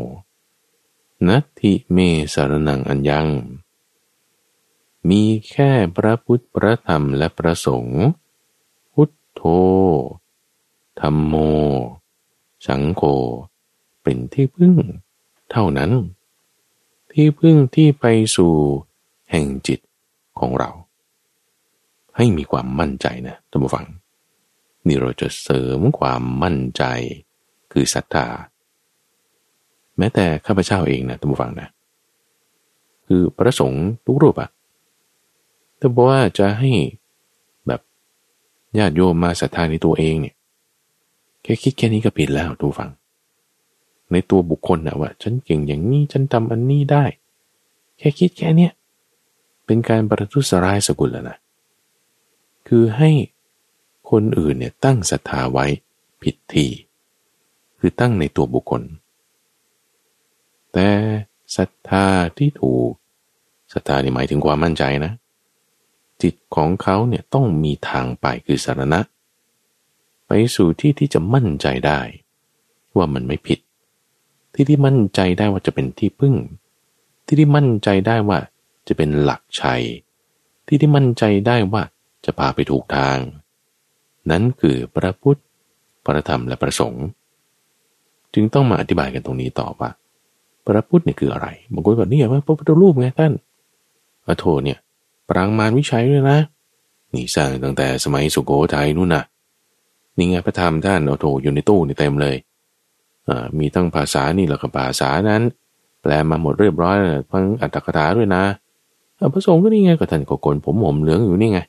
Speaker 1: นัตถิเมสารนังอัญญัง มีแค่พระพุทธพระธรรมและพระสงฆ์พุทโธธรรมโม สังโฆ เป็นที่พึ่ง เท่านั้น ที่พึ่งที่ไปสู่แห่งจิตของเรา ให้มีความมั่นใจนะท่านผู้ฟัง นี่เราจะเสริมความมั่นใจ คือศรัทธาแม้แต่ข้าพเจ้าเองนะท่านผู้ฟังนะ คือพระสงฆ์ทุกรูปอะถ้าบอกว่าจะให้แบบญาติโยมมาศรัทธาในตัวเองเนี่ยแค่คิดแค่นี้ก็ผิดแล้วทุกฟัง ในตัวบุคคลนะว่า ฉันเก่งอย่างนี้ฉันทำอันนี้ได้ แค่คิดแค่เนี้ยเป็นการประทุษร้ายสกุลแล้วนะคือให้คนอื่นเนี่ยตั้งศรัทธาไว้ผิดทีคือตั้งในตัวบุคคล แต่ศรัทธาที่ถูกศรัทธานี่หมายถึงความมั่นใจนะ จิตของเขาเนี่ยต้องมีทางไปคือสารณะ ไปสู่ที่ที่จะมั่นใจได้ ว่ามันไม่ผิด ที่ที่มั่นใจได้ว่าจะเป็นที่พึ่ง ที่ที่มั่นใจได้ว่าจะเป็นหลักชัย ที่ที่มั่นใจได้ว่าจะพาไปถูกทาง นั้นคือพระพุทธ พระธรรมและพระสงฆ์จึงต้องมาอธิบายกันตรงนี้ต่อว่า พระพุทธเนี่ยคืออะไรบางคนบอกนี่ว่าพระพุทธรูปไงท่านอโทเนี่ยปรางมารวิชัยด้วยนะนี่สร้างตั้งแต่สมัยสุโขทัยนู่นนะนี่ไงพระธรรมท่านเอาโทอยู่ในตู้นี่เต็มเลย มีทั้งภาษานี่แล้วก็ภาษานั้น แปลมาหมดเรียบร้อยเลยทั้งอัตถกถาด้วยนะพระสงฆ์ก็นี่ไงก็ท่านก็โกนผมผมเหลืองอยู่นี่ไง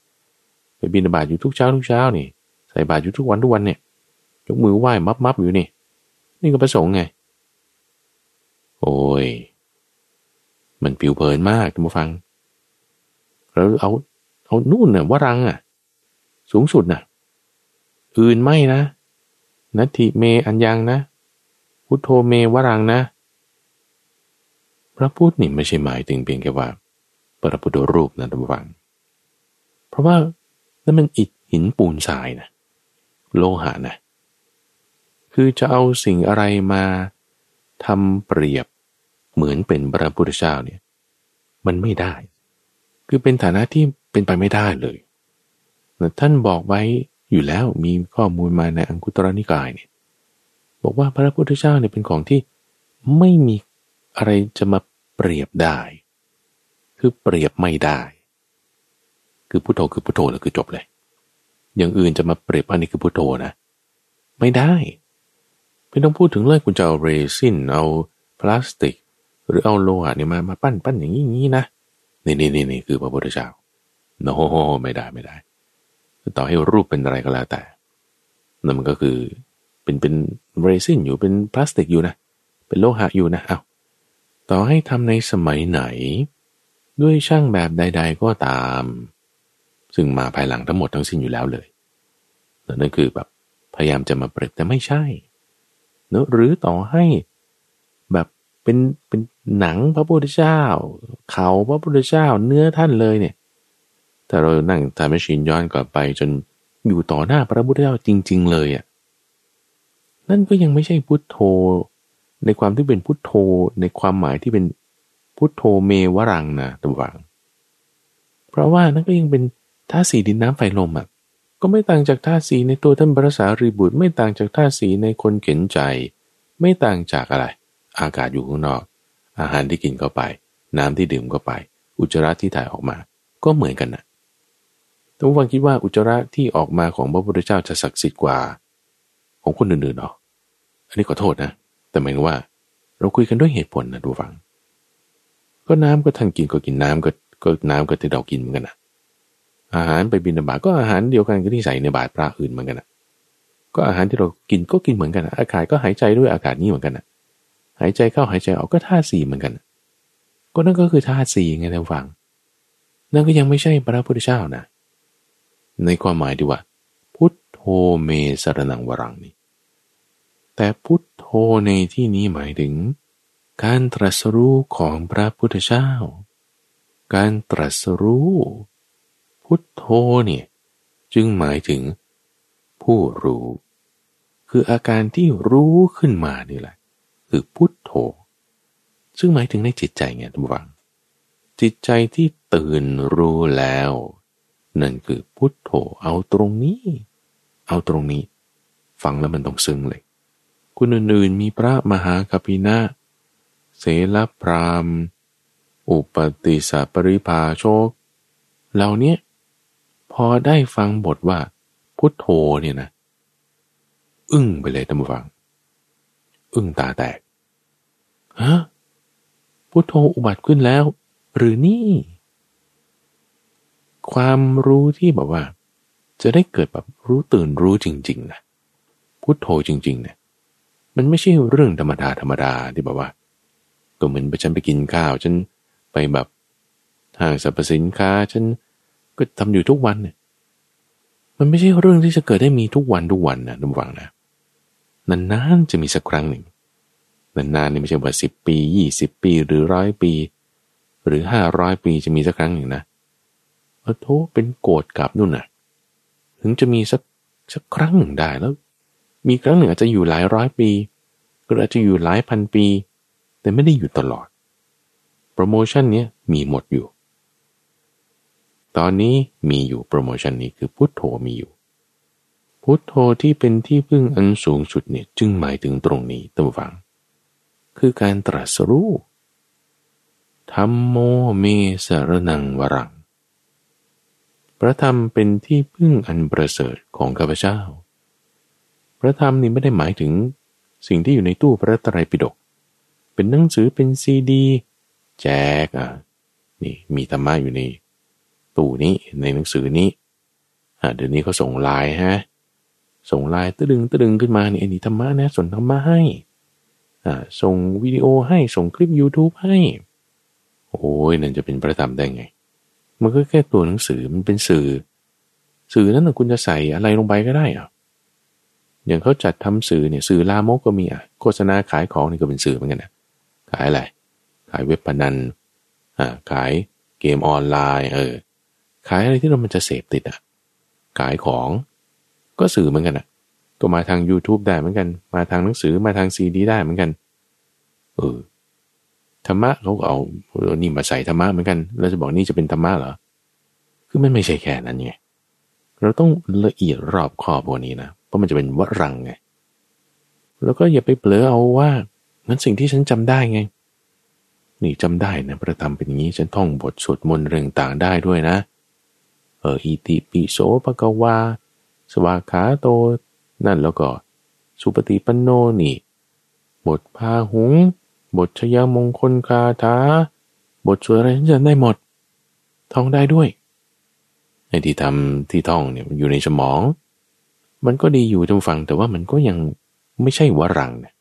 Speaker 1: ไปบินบาตอยู่ทุกเช้าทุกเช้านี่ใส่บาตรอยู่ทุกวันทุกวันเนี่ยยกมือไหว้มับมับอยู่นี่ นี่ก็ประสงค์ไง โอ้ย มันผิวเผินมากท่านผู้ฟัง แล้วเอาเอานู่นน่ะวรังอะ สูงสุดน่ะ อื่นไม่นะนัตถิเมอัญญังนะ พุทโธเมวรังนะ พระพุทธนี่ไม่ใช่หมายถึงเพียงแค่ว่า พระพุทธรูปนะท่านผู้ฟัง เพราะว่านั่นมันอิฐหินปูนทรายนะโลหะนะ คือจะเอาสิ่งอะไรมาทำเปรียบเหมือนเป็นพระพุทธเจ้าเนี่ย มันไม่ได้ คือเป็นฐานะที่เป็นไปไม่ได้เลยท่านบอกไว้อยู่แล้วมีข้อมูลมาในอังคุตรนิกายเนี่ย บอกว่าพระพุทธเจ้าเนี่ยเป็นของที่ไม่มีอะไรจะมาเปรียบได้ คือเปรียบไม่ได้ คือพุทโธคือพุทโธแล้วคือจบเลย อย่างอื่นจะมาเปรียบอันนี้คือพุทโธนะ ไม่ได้ ไม่ต้องพูดถึงเลยคุณจะเอาเรซินเอาพลาสติก หรือเอาโลหะเนี่ยมามาปั้นปั้นอย่างนี้นี้นะนี่นี่นี่นี่คือพระพุทธเจ้าโนไม่ได้ไม่ได้ ต่อให้รูปเป็นอะไรก็แล้วแต่นั่นมันก็คือ เป็นเป็นเรซินอยู่เป็นพลาสติกอยู่นะ เป็นโลหะอยู่นะเอาต่อให้ทำในสมัยไหน ด้วยช่างแบบใด ๆ ก็ตาม ซึ่งมาภายหลังทั้งหมดทั้งสิ้นอยู่แล้วเลยนั่นคือแบบพยายามจะมาเปรียบแต่ไม่ใช่เนอะหรือต่อให้แบบเป็นเป็นหนังพระพุทธเจ้า เขาพระพุทธเจ้าเนื้อท่านเลยเนี่ยถ้าเรานั่งทำให้ชินย้อนกลับไปจนอยู่ต่อหน้าพระพุทธเจ้าจริง ๆ เลยอะ่ะ นั่นก็ยังไม่ใช่พุทโธ ในความที่เป็นพุทโธในความหมายที่เป็นพุทโธเมวรังนะตัววัง เพราะว่านั่นก็ยังเป็นธาตุสีดินน้ำไฟลมอะก็ไม่ต่างจากธาตุสีในตัวท่านพระสารีบุตร ไม่ต่างจากธาตุสีในคนเข็นใจ ไม่ต่างจากอะไร อากาศอยู่ข้างนอก อาหารที่กินเข้าไป น้ำที่ดื่มเข้าไป อุจจาระที่ถ่ายออกมา ก็เหมือนกันนะทุกวันคิดว่าอุจจาระที่ออกมาของพระพุทธเจ้าจะศักดิ์สิทธิ์กว่า ของคนอื่นๆเนาะ อันนี้ขอโทษนะ แต่หมายว่า เราคุยกันด้วยเหตุผลนะดูฟัง ก็น้ำก็ท่านกินก็กินน้ำก็ก็น้ำก็ที่เรากินเหมือนกันนะอาหารไปบินบาตก็อาหารเดียวกันกับที่ใส่ในบาตรพระอื่นเหมือนกันนะก็อาหารที่เรากินก็กินเหมือนกันอากาศก็หายใจด้วยอากาศนี้เหมือนกันนะหายใจเข้าหายใจออกก็ธาตุสี่เหมือนกันก็นั่นก็คือธาตุสี่ไงท่านฟัง นั่นก็ยังไม่ใช่พระพุทธเจ้านะ ในความหมายที่ว่า พุทโธเมสรนังวรังนี่ แต่พุทโธในที่นี้หมายถึง การตรัสรู้ของพระพุทธเจ้า การตรัสรู้ พุทโธเนี่ยจึงหมายถึง ผู้รู้ คืออาการที่รู้ขึ้นมานี่แหละ คือพุทโธ ซึ่งหมายถึงในจิตใจไงทุกฝัง จิตใจที่ตื่นรู้แล้ว นั่นคือพุทโธเอาตรงนี้ เอาตรงนี้ ฟังแล้วมันต้องซึ้งเลย คุณอื่นๆมีพระมหาคปินะเสลพราม อุปติสปริภาโชค เหล่านี้พอได้ฟังบทว่า พุทโธเนี่ยนะ อึ้งไปเลยท่านผู้ฟัง อึ้งตาแตกฮะพุทโธอุบัติขึ้นแล้ว หรือนี่ ความรู้ที่แบบว่า จะได้เกิดแบบรู้ตื่นรู้จริง ๆนะพุทโธจริง ๆ เนี่ย มันไม่ใช่เรื่องธรรมดาธรรมดาที่แบบว่า ก็เหมือนไปฉันไปกินข้าว ฉันไปแบบห้างสรรพสินค้า ฉันก็ทำอยู่ทุกวันเนี่ยมันไม่ใช่เรื่องที่จะเกิดได้มีทุกวันทุกวันนะทุกฝังนะนานๆจะมีสักครั้งหนึ่งนานๆนี่ไม่ใช่ว่าสิบปียี่สิบปีหรือร้อยปี หรือห้าร้อยปีจะมีสักครั้งหนึ่งนะโอ้โทเป็นโกรธกับนู่นน่ะ ถึงจะมีสักสักครั้งหนึ่งได้แล้ว มีครั้งหนึ่งอาจจะอยู่หลายร้อยปีหรืออาจจะอยู่หลายพันปี แต่ไม่ได้อยู่ตลอด โปรโมชั่นนี้มีหมดอยู่ ตอนนี้มีอยู่โปรโมชั่นนี้คือพุทโธมีอยู่ พุทโธที่เป็นที่พึ่งอันสูงสุดเนี่ยจึงหมายถึงตรงนี้ตั้งฟัง คือการตรัสรู้ธรรมโมเมสรนังวรัง พระธรรมเป็นที่พึ่งอันประเสริฐของข้าพเจ้า พระธรรมนี่ไม่ได้หมายถึงสิ่งที่อยู่ในตู้พระตรัยปิฎกเป็นหนังสือเป็นซีดี แจกอะนี่มีธรรมะอยู่ในตู้นี้ในหนังสือนี้อ่าเดี๋ยวนี้เขาส่งไลน์ฮะส่งไลน์ตะดึงตะดึงขึ้นมาเนี่อันนี้ธรรมะนะส่งธรรมะให้อ่าส่งวิดีโอให้ส่งคลิป YouTube ให้ โอ้ยนั่นจะเป็นพระธรรมได้ไง มันก็แค่ตัวหนังสือมันเป็นสื่อ สื่อนั้นคุณจะใส่อะไรลงไปก็ได้อะ อย่างเขาจัดทำสื่อเนี่ยสื่อลามกก็มีอะโฆษณาขายของนี่ก็เป็นสื่อเหมือนกันนะขายอะไรขายเว็บพนันอ่าขายเกมออนไลน์เออขายอะไรที่เรามันจะเสพติดอะขายของก็สื่อเหมือนกันอะก็มาทาง YouTube ได้เหมือนกัน มาทางหนังสือมาทางซีดีได้เหมือนกันเออธรรมะเขาเอานี่มาใส่ธรรมะเหมือนกันเราจะบอกนี่จะเป็นธรรมะเหรอคือมันไม่ใช่แค่นั้นไงเราต้องละเอียดรอบคอบกว่านี้นะ เพราะมันจะเป็นวรังไง แล้วก็อย่าไปเผลอเอาว่านั้นสิ่งที่ฉันจำได้ไง นี่จำได้นะพระธรรมเป็นอย่างนี้ฉันท่องบทสวดมนต์เรื่องต่างได้ด้วยนะ เอออิติปิโสปะกวา สวาขาโต นั่นแล้วก็ สุปฏิปันโนนี่ บทพาหุง บทชยมงคลคาถา บทสวดอะไรฉันจำได้หมด ท่องได้ด้วยไอ้ที่ทำที่ท่องเนี่ยมันอยู่ในสมอง มันก็ดีอยู่ทุกฟังแต่ว่ามันก็ยังไม่ใช่วรังนะ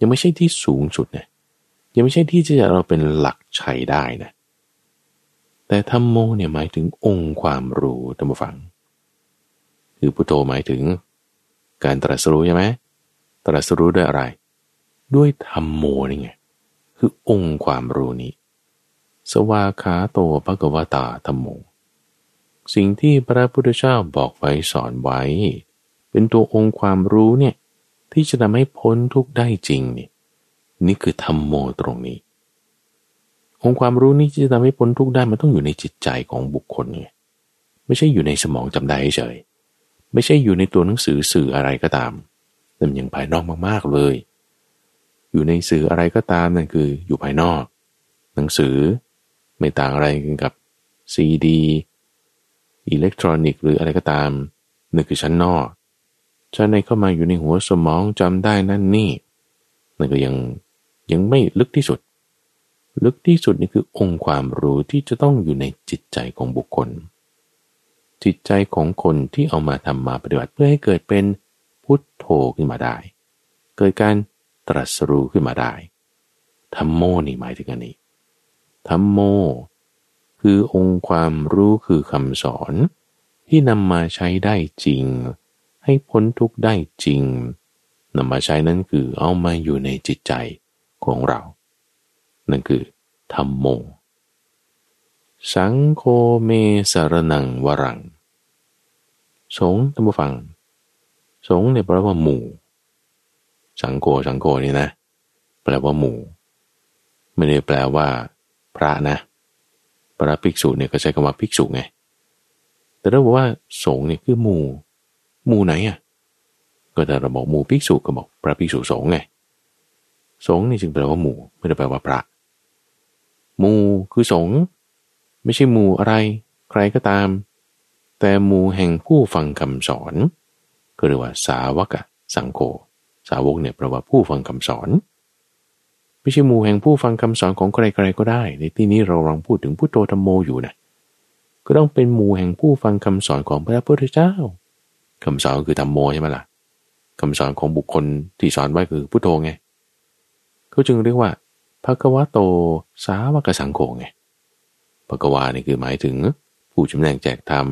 Speaker 1: ยังไม่ใช่ที่สูงสุดนะยังไม่ใช่ที่จะเราเป็นหลักใช้ได้นะแต่ธรรมโมเนี่ยหมายถึงองค์ความรู้ท่านผู้ฟัง คือพุทโธหมายถึง การตรัสรู้ใช่ไหมตรัสรู้ด้วยอะไร ด้วยธรรมโมนี่ไงคือองค์ความรู้นี้ สวาขาโตภะกวตาธรรมโม สิ่งที่พระพุทธเจ้าบอกไว้สอนไว้ เป็นตัวองค์ความรู้เนี่ยที่จะทำให้พ้นทุกข์ได้จริงนี่นี่คือธรรมโมตรงนี้ องค์ความรู้นี้ที่จะทำให้พ้นทุกข์ได้มันต้องอยู่ในจิตใจของบุคคลไงไม่ใช่อยู่ในสมองจำได้เฉยไม่ใช่อยู่ในตัวหนังสือสื่ออะไรก็ตามนั่นยังภายนอกมากๆเลย อยู่ในสื่ออะไรก็ตามนั่นคืออยู่ภายนอก หนังสือไม่ต่างอะไรกันกับซีดีอิเล็กทรอนิกส์หรืออะไรก็ตามนั่นคือชั้นนอก ชั้นในเข้ามาอยู่ในหัวสมองจำได้นั่นนี่นั่นก็ยังยังไม่ลึกที่สุด ลึกที่สุดนี่คือองค์ความรู้ที่จะต้องอยู่ในจิตใจของบุคคล จิตใจของคนที่เอามาทำมาปฏิบัติเพื่อให้เกิดเป็นพุทโธขึ้นมาได้ เกิดการตรัสรู้ขึ้นมาได้ธรรมโมนี่หมายถึงอันนี้ธรรมโม คือองค์ความรู้คือคำสอนที่นำมาใช้ได้จริง ให้พ้นทุกข์ได้จริงนำมาใช้นั้นคือเอามาอยู่ในจิตใจของเรา นั่นคือธรรมโม สังโฆเมสารนังวรัง สงฆ์ท่านผู้ฟัง สงเนี่ยแปลว่าหมู่ สังโฆสังโฆนี่นะ แปลว่าหมู่ ไม่ได้แปลว่า พระนะ พระภิกษุเนี่ยก็ใช้คำว่าภิกษุไง แต่ถ้าบอกว่า สงเนี่ยคือหมู่ หมู่ไหนอะ ก็ถ้าเราบอกหมู่ภิกษุก็บอกพระภิกษุสงฆ์ไง สงฆ์นี่จึงแปลว่าหมู่ไม่ได้แปลว่าพระ หมู่คือสงฆ์ไม่ใช่หมู่อะไร ใครก็ตาม แต่หมู่แห่งผู้ฟังคำสอนก็เรียกว่าสาวกะสังโฆสาวกเนี่ยแปลว่าผู้ฟังคำสอน ไม่ใช่หมู่แห่งผู้ฟังคำสอนของใครๆก็ได้ ในที่นี้เราลองพูดถึงพุทโธธรรมโมอยู่นะก็ต้องเป็นหมู่แห่งผู้ฟังคำสอนของพระพุทธเจ้า คำสอนคือธรรมโมใช่ไหมล่ะคำสอนของบุคคลที่สอนไว้คือพุทโธไงเขาจึงเรียกว่าภะกวะโตสาวกสังโฆไงภะกวานี่คือหมายถึงผู้จำแนกแจกธรรม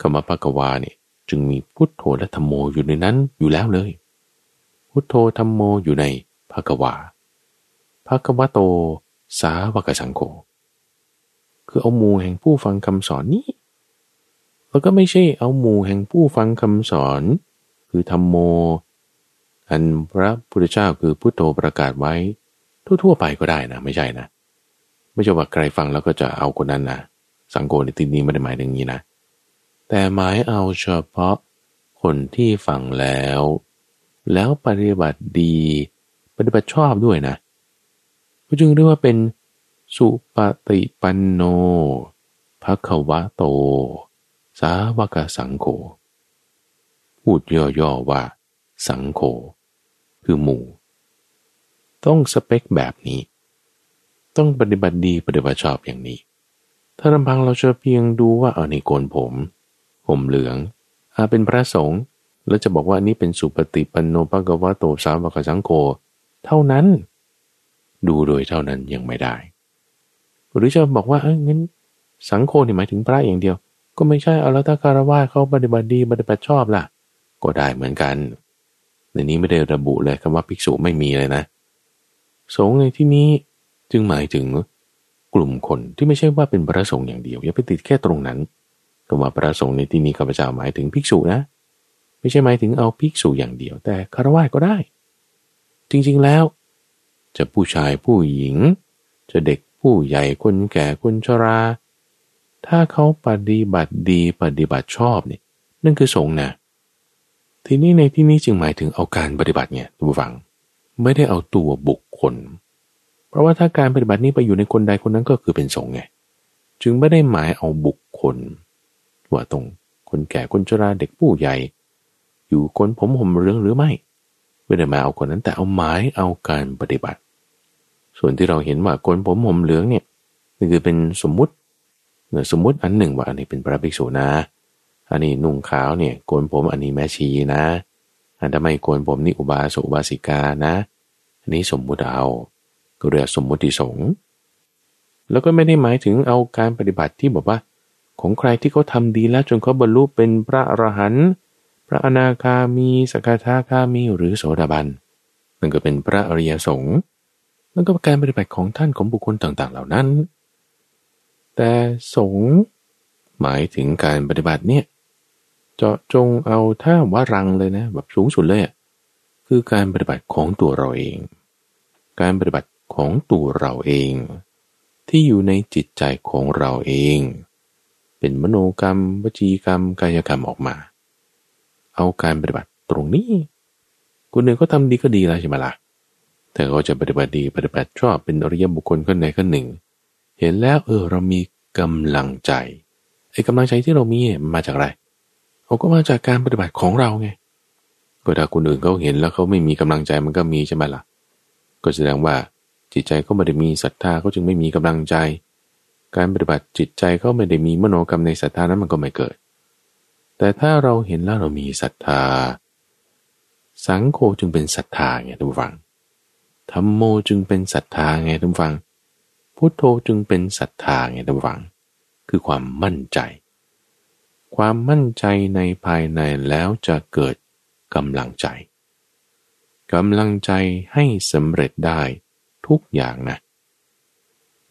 Speaker 1: คำว่าภะกวานี่จึงมีพุทโธและธรรมโมอยู่ในนั้นอยู่แล้วเลย พุทโธธรรมโมอยู่ในภะกวาภะกวะโตสาวกสังโฆคือเอามูแห่งผู้ฟังคำสอนนี้ แล้วก็ไม่ใช่เอาหมู่แห่งผู้ฟังคำสอน คือธรรมโม อันพระพุทธเจ้าคือพุทโธประกาศไว้ ทั่วๆไปก็ได้นะไม่ใช่นะ ไม่ใช่ว่าใครฟังแล้วก็จะเอาคนนั้นนะสังโกในที่นี้ไม่ได้หมายถึงนี้นะ แต่หมายเอาเฉพาะคนที่ฟังแล้ว แล้วปฏิบัติดี ปฏิบัติชอบด้วยนะก็จึงเรียกว่าเป็นสุปฏิปันโนภควะโต สาวกสังโฆพูดย่อๆว่า สังโฆคือหมู่ ต้องสเปคแบบนี้ ต้องปฏิบัติดีปฏิบัติชอบอย่างนี้ ถ้าลำพังเราจะเพียงดูว่าเอาในโกนผม ผมเหลืองอาเป็นพระสงฆ์แล้วจะบอกว่านี่เป็นสุปฏิปันโนภควะโตสาวกสังโฆเท่านั้น ดูโดยเท่านั้นยังไม่ได้ หรือจะบอกว่าเอ้ยงั้นสังโฆนี่หมายถึงพระอย่างเดียว ก็ไม่ใช่เอาแล้วถ้าคารวะเขาปฏิบัติดีปฏิบัติชอบล่ะ ก็ได้เหมือนกัน ในนี้ไม่ได้ระบุเลยคำว่าภิกษุไม่มีเลยนะ สงฆ์ในที่นี้จึงหมายถึงกลุ่มคนที่ไม่ใช่ว่าเป็นพระสงฆ์อย่างเดียว อย่าไปติดแค่ตรงนั้นคำว่าพระสงฆ์ในที่นี้ข้าพเจ้าหมายถึงภิกษุนะ ไม่ใช่หมายถึงเอาภิกษุอย่างเดียว แต่คารวะก็ได้ จริงๆแล้ว จะผู้ชายผู้หญิง จะเด็กผู้ใหญ่คนแก่คนชรา ถ้าเขาปฏิบัติดีปฏิบัติชอบเนี่ยนั่นคือสงฆ์นะ ทีนี้ในที่นี้จึงหมายถึงเอาการปฏิบัติเนี่ยทุกฝัง ไม่ได้เอาตัวบุคคล เพราะว่าถ้าการปฏิบัตินี้ไปอยู่ในคนใดคนนั้นก็คือเป็นสงฆ์ไงจึงไม่ได้หมายเอาบุคคล ว่าตรงคนแก่คนชราเด็กผู้ใหญ่ อยู่คนผมห่มเรื่องหรือไม่ ไม่ได้มาเอาคนนั้นแต่เอาหมายเอาการปฏิบัติ ส่วนที่เราเห็นว่าคนผมห่มเหลืองเนี่ยนี่คือเป็นสมมุติ สมมติอันหนึ่งว่าอันนี้เป็นพระภิกษุนะ อันนี้นุ่งขาวเนี่ยโกนผมอันนี้แม่ชีนะ อันทำไมโกนผมนี่อุบาสกอุบาสิกานะ อันนี้สมมุติเอาก็เรียกสมมุติสงฆ์แล้วก็ไม่ได้หมายถึงเอาการปฏิบัติที่บอกว่า ของใครที่เขาทาดีแล้วจนเขาบรรลุเป็นพระอรหันต์พระอนาคามีสกทาคามีหรือโสดาบันนั่นก็เป็นพระอริยสงฆ์นั่นก็การปฏิบัติของท่านของบุคคลต่างๆ เหล่านั้น แต่สงหมายถึงการปฏิบัติเนี่ยเจาะจงเอาท่าวารังเลยนะ แบบสูงสุดเลยคือการปฏิบัติของตัวเราเอง การปฏิบัติของตัวเราเอง ที่อยู่ในจิตใจของเราเอง เป็นมโนกรรม วจีกรรม กายกรรมออกมา เอาการปฏิบัติตรงนี้คนหนึ่งก็ทำดีก็ดีแล้วใช่ไหมละ่ะแต่เขาจะปฏิบัติดีปฏิบัติชอบเป็นอริยบุคคลคนไหนคนหนึ่ง เห็นแล้วเออเรามีกำลังใจไอ้กำลังใจที่เรามีมาจากอะไรเขาก็มาจากการปฏิบัติของเราไงก็ถ้าคนอื่นเขาเห็นแล้วเขาไม่มีกำลังใจมันก็มีใช่ไหมล่ะ ก็แสดงว่าจิตใจเขาไม่ได้มีศรัทธาเขาจึงไม่มีกำลังใจ การปฏิบัติจิตใจเขาไม่ได้มีมโนกรรมในศรัทธานั้นมันก็ไม่เกิด แต่ถ้าเราเห็นแล้วเรามีศรัทธา สังโฆจึงเป็นศรัทธาไงทุกฝังธรรมโมจึงเป็นศรัทธาไงทุกฝัง พุทโธจึงเป็นศรัทธาไงท่านฟัง คือความมั่นใจ ความมั่นใจในภายในแล้วจะเกิดกำลังใจกำลังใจให้สำเร็จได้ทุกอย่างนะ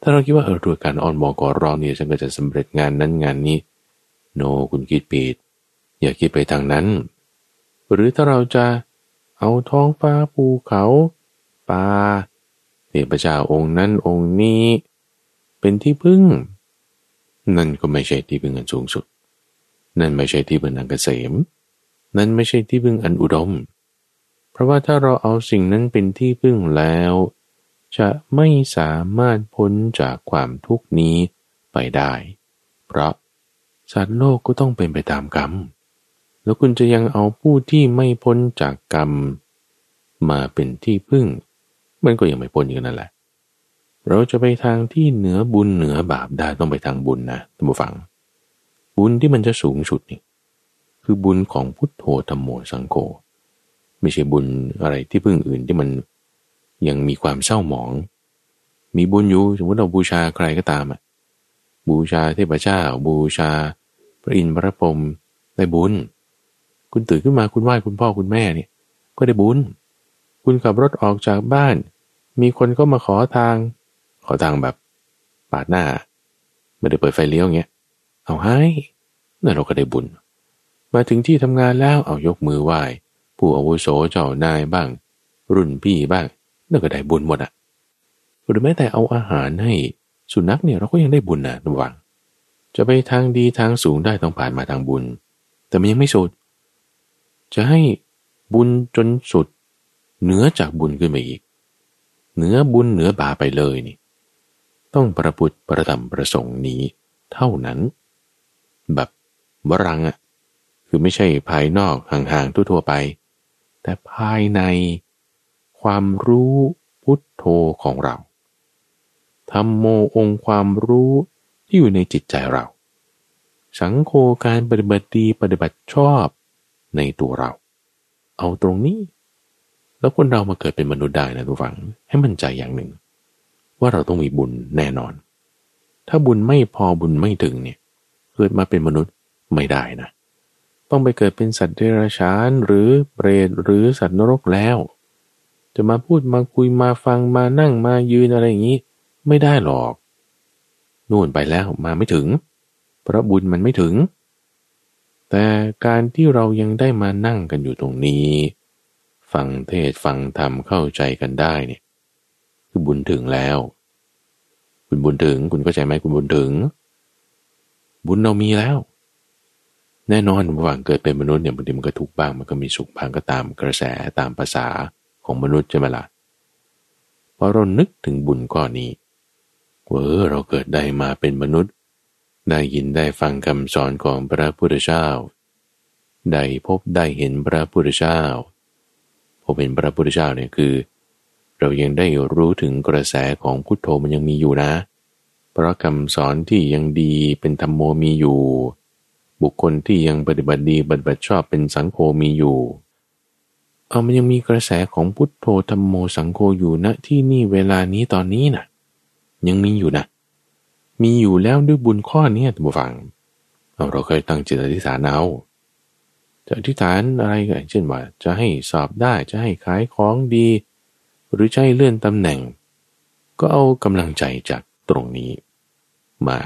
Speaker 1: ถ้าเราคิดว่าเออด้วยการอ่อนบอกอรอเนี่ยฉันก็จะสำเร็จงานนั้นงานนี้ โนคุณคิดผิดอย่าคิดไปทางนั้น หรือถ้าเราจะเอาท้องฟ้าภูเขาป่า พเจ้าองค์นั้นองค์นี้ เป็นที่พึ่ง นั่นก็ไม่ใช่ที่พึ่งอันสูงสุด นั่นไม่ใช่ที่พึ่งอันเกษม นั่นไม่ใช่ที่พึ่งอันอุดม เพราะว่าถ้าเราเอาสิ่งนั้นเป็นที่พึ่งแล้ว จะไม่สามารถพ้นจากความทุกข์นี้ไปได้ เพราะสัตว์โลกก็ต้องเป็นไปตามกรรม แล้วคุณจะยังเอาผู้ที่ไม่พ้นจากกรรม มาเป็นที่พึ่ง มันก็ยังไม่พ้นอยู่นั่นแหละ เราจะไปทางที่เหนือบุญเหนือบาปได้ต้องไปทางบุญนะท่านผู้ฟัง บุญที่มันจะสูงสุดนี่ คือบุญของพุทโธธรรมโมสังโฆไม่ใช่บุญอะไรที่พึ่งอื่นที่มันยังมีความเศร้าหมอง มีบุญอยู่สมมติเราบูชาใครก็ตามอะบูชาเทพเจ้า บูชา พระอินทร์พระพรหมได้บุญ คุณตื่นขึ้นมาคุณไหว้คุณพ่อคุณแม่เนี่ย ก็ได้บุญ คุณขับรถออกจากบ้าน มีคนก็มาขอทาง ขอทางแบบปาดหน้า ไม่ได้เปิดไฟเลี้ยวเงี้ย เอาให้นั่นเราก็ได้บุญ มาถึงที่ทำงานแล้วเอายกมือไหว้ ผู้อาวุโสเจ้านายบ้าง รุ่นพี่บ้างนั่นก็ได้บุญหมดอะหรือแม้แต่เอาอาหารให้สุนัขเนี่ยเราก็ยังได้บุญนะระวัง จะไปทางดีทางสูงได้ต้องผ่านมาทางบุญ แต่มันยังไม่สุด จะให้บุญจนสุดเหนือจากบุญขึ้นไปอีก เหนือบุญเหนือบาไปเลยนี่ ต้องประพุทธประธรรมประสงค์นี้เท่านั้น แบบวรังอะ่ะคือไม่ใช่ภายนอกห่างๆทั่วๆไป แต่ภายในความรู้พุทโธของเราธรรมโมองค์ความรู้ที่อยู่ในจิตใจเรา สังโฆการปฏิบัติดีปฏิบัติชอบในตัวเรา เอาตรงนี้ แล้วคนเรามาเกิดเป็นมนุษย์ได้นะทุกฝัง ให้มั่นใจอย่างหนึ่ง ว่าเราต้องมีบุญแน่นอน ถ้าบุญไม่พอบุญไม่ถึงเนี่ยเกิดมาเป็นมนุษย์ไม่ได้นะต้องไปเกิดเป็นสัตว์เดรัจฉานหรือเปรตหรือสัตว์นรกแล้ว จะมาพูดมาคุยมาฟังมานั่งมายืนอะไรอย่างนี้ ไม่ได้หรอกนู่นไปแล้วมาไม่ถึง เพราะบุญมันไม่ถึง แต่การที่เรายังได้มานั่งกันอยู่ตรงนี้ ฟังเทศฟังธรรมเข้าใจกันได้เนี่ยคือบุญถึงแล้ว คุณบุญถึงคุณเข้าใจไหมคุณบุญถึง บุญเรามีแล้ว แน่นอนระหว่างเกิดเป็นมนุษย์เนี่ยบางทีมันก็ทุกข์บ้างมันก็มีสุขบ้างก็ตามกระแสตามภาษาของมนุษย์ใช่ไหมละ่ะพอเรานึกถึงบุญก้อนนี้เออเราเกิดได้มาเป็นมนุษย์ ได้ยินได้ฟังคำสอนของพระพุทธเจ้า ได้พบได้เห็นพระพุทธเจ้า พบเห็นพระพุทธเจ้าเนี่ยคือ เรายังได้รู้ถึงกระแสของพุทโธมันยังมีอยู่นะ เพราะคำสอนที่ยังดีเป็นธรรมโมมีอยู่ บุคคลที่ยังปฏิบัติดีปฏิบัติชอบเป็นสังโฆมีอยู่เอามันยังมีกระแสของพุทโธธรรมโมสังโฆอยู่ณที่นี่เวลานี้ตอนนี้นะ่ะ ยังมีอยู่นะ มีอยู่แล้วด้วยบุญข้อนี้ท่านผู้ฟังเราเคยตั้งจิตอธิษฐานเอา จะอธิษฐานอะไรกันเช่นว่าจะให้สอบได้จะให้ขายของดี หรือจะให้เลื่อนตำแหน่ง ก็เอากำลังใจจากตรงนี้ มา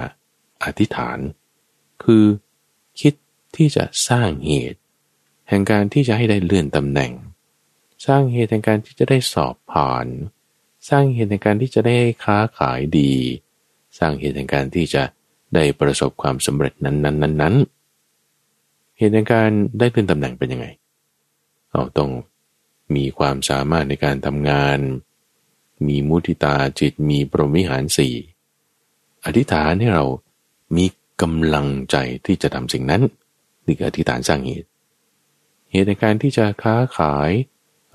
Speaker 1: อธิษฐาน คือคิดที่จะสร้างเหตุ แห่งการที่จะให้ได้เลื่อนตำแหน่ง สร้างเหตุแห่งการที่จะได้สอบผ่าน สร้างเหตุในการที่จะได้ค้าขายดี สร้างเหตุในการที่จะได้ประสบความสำเร็จนั้นๆนั้นๆ เหตุในการได้เลื่อนตำแหน่งเป็นยังไงเราต้องมีความสามารถในการทำงาน มีมุทิตาจิตมีปรมิหารสี่อธิษฐานให้เรามีกำลังใจที่จะทำสิ่งนั้นนี่คืออธิษฐานสร้างเหตุ เหตุในการที่จะค้าขาย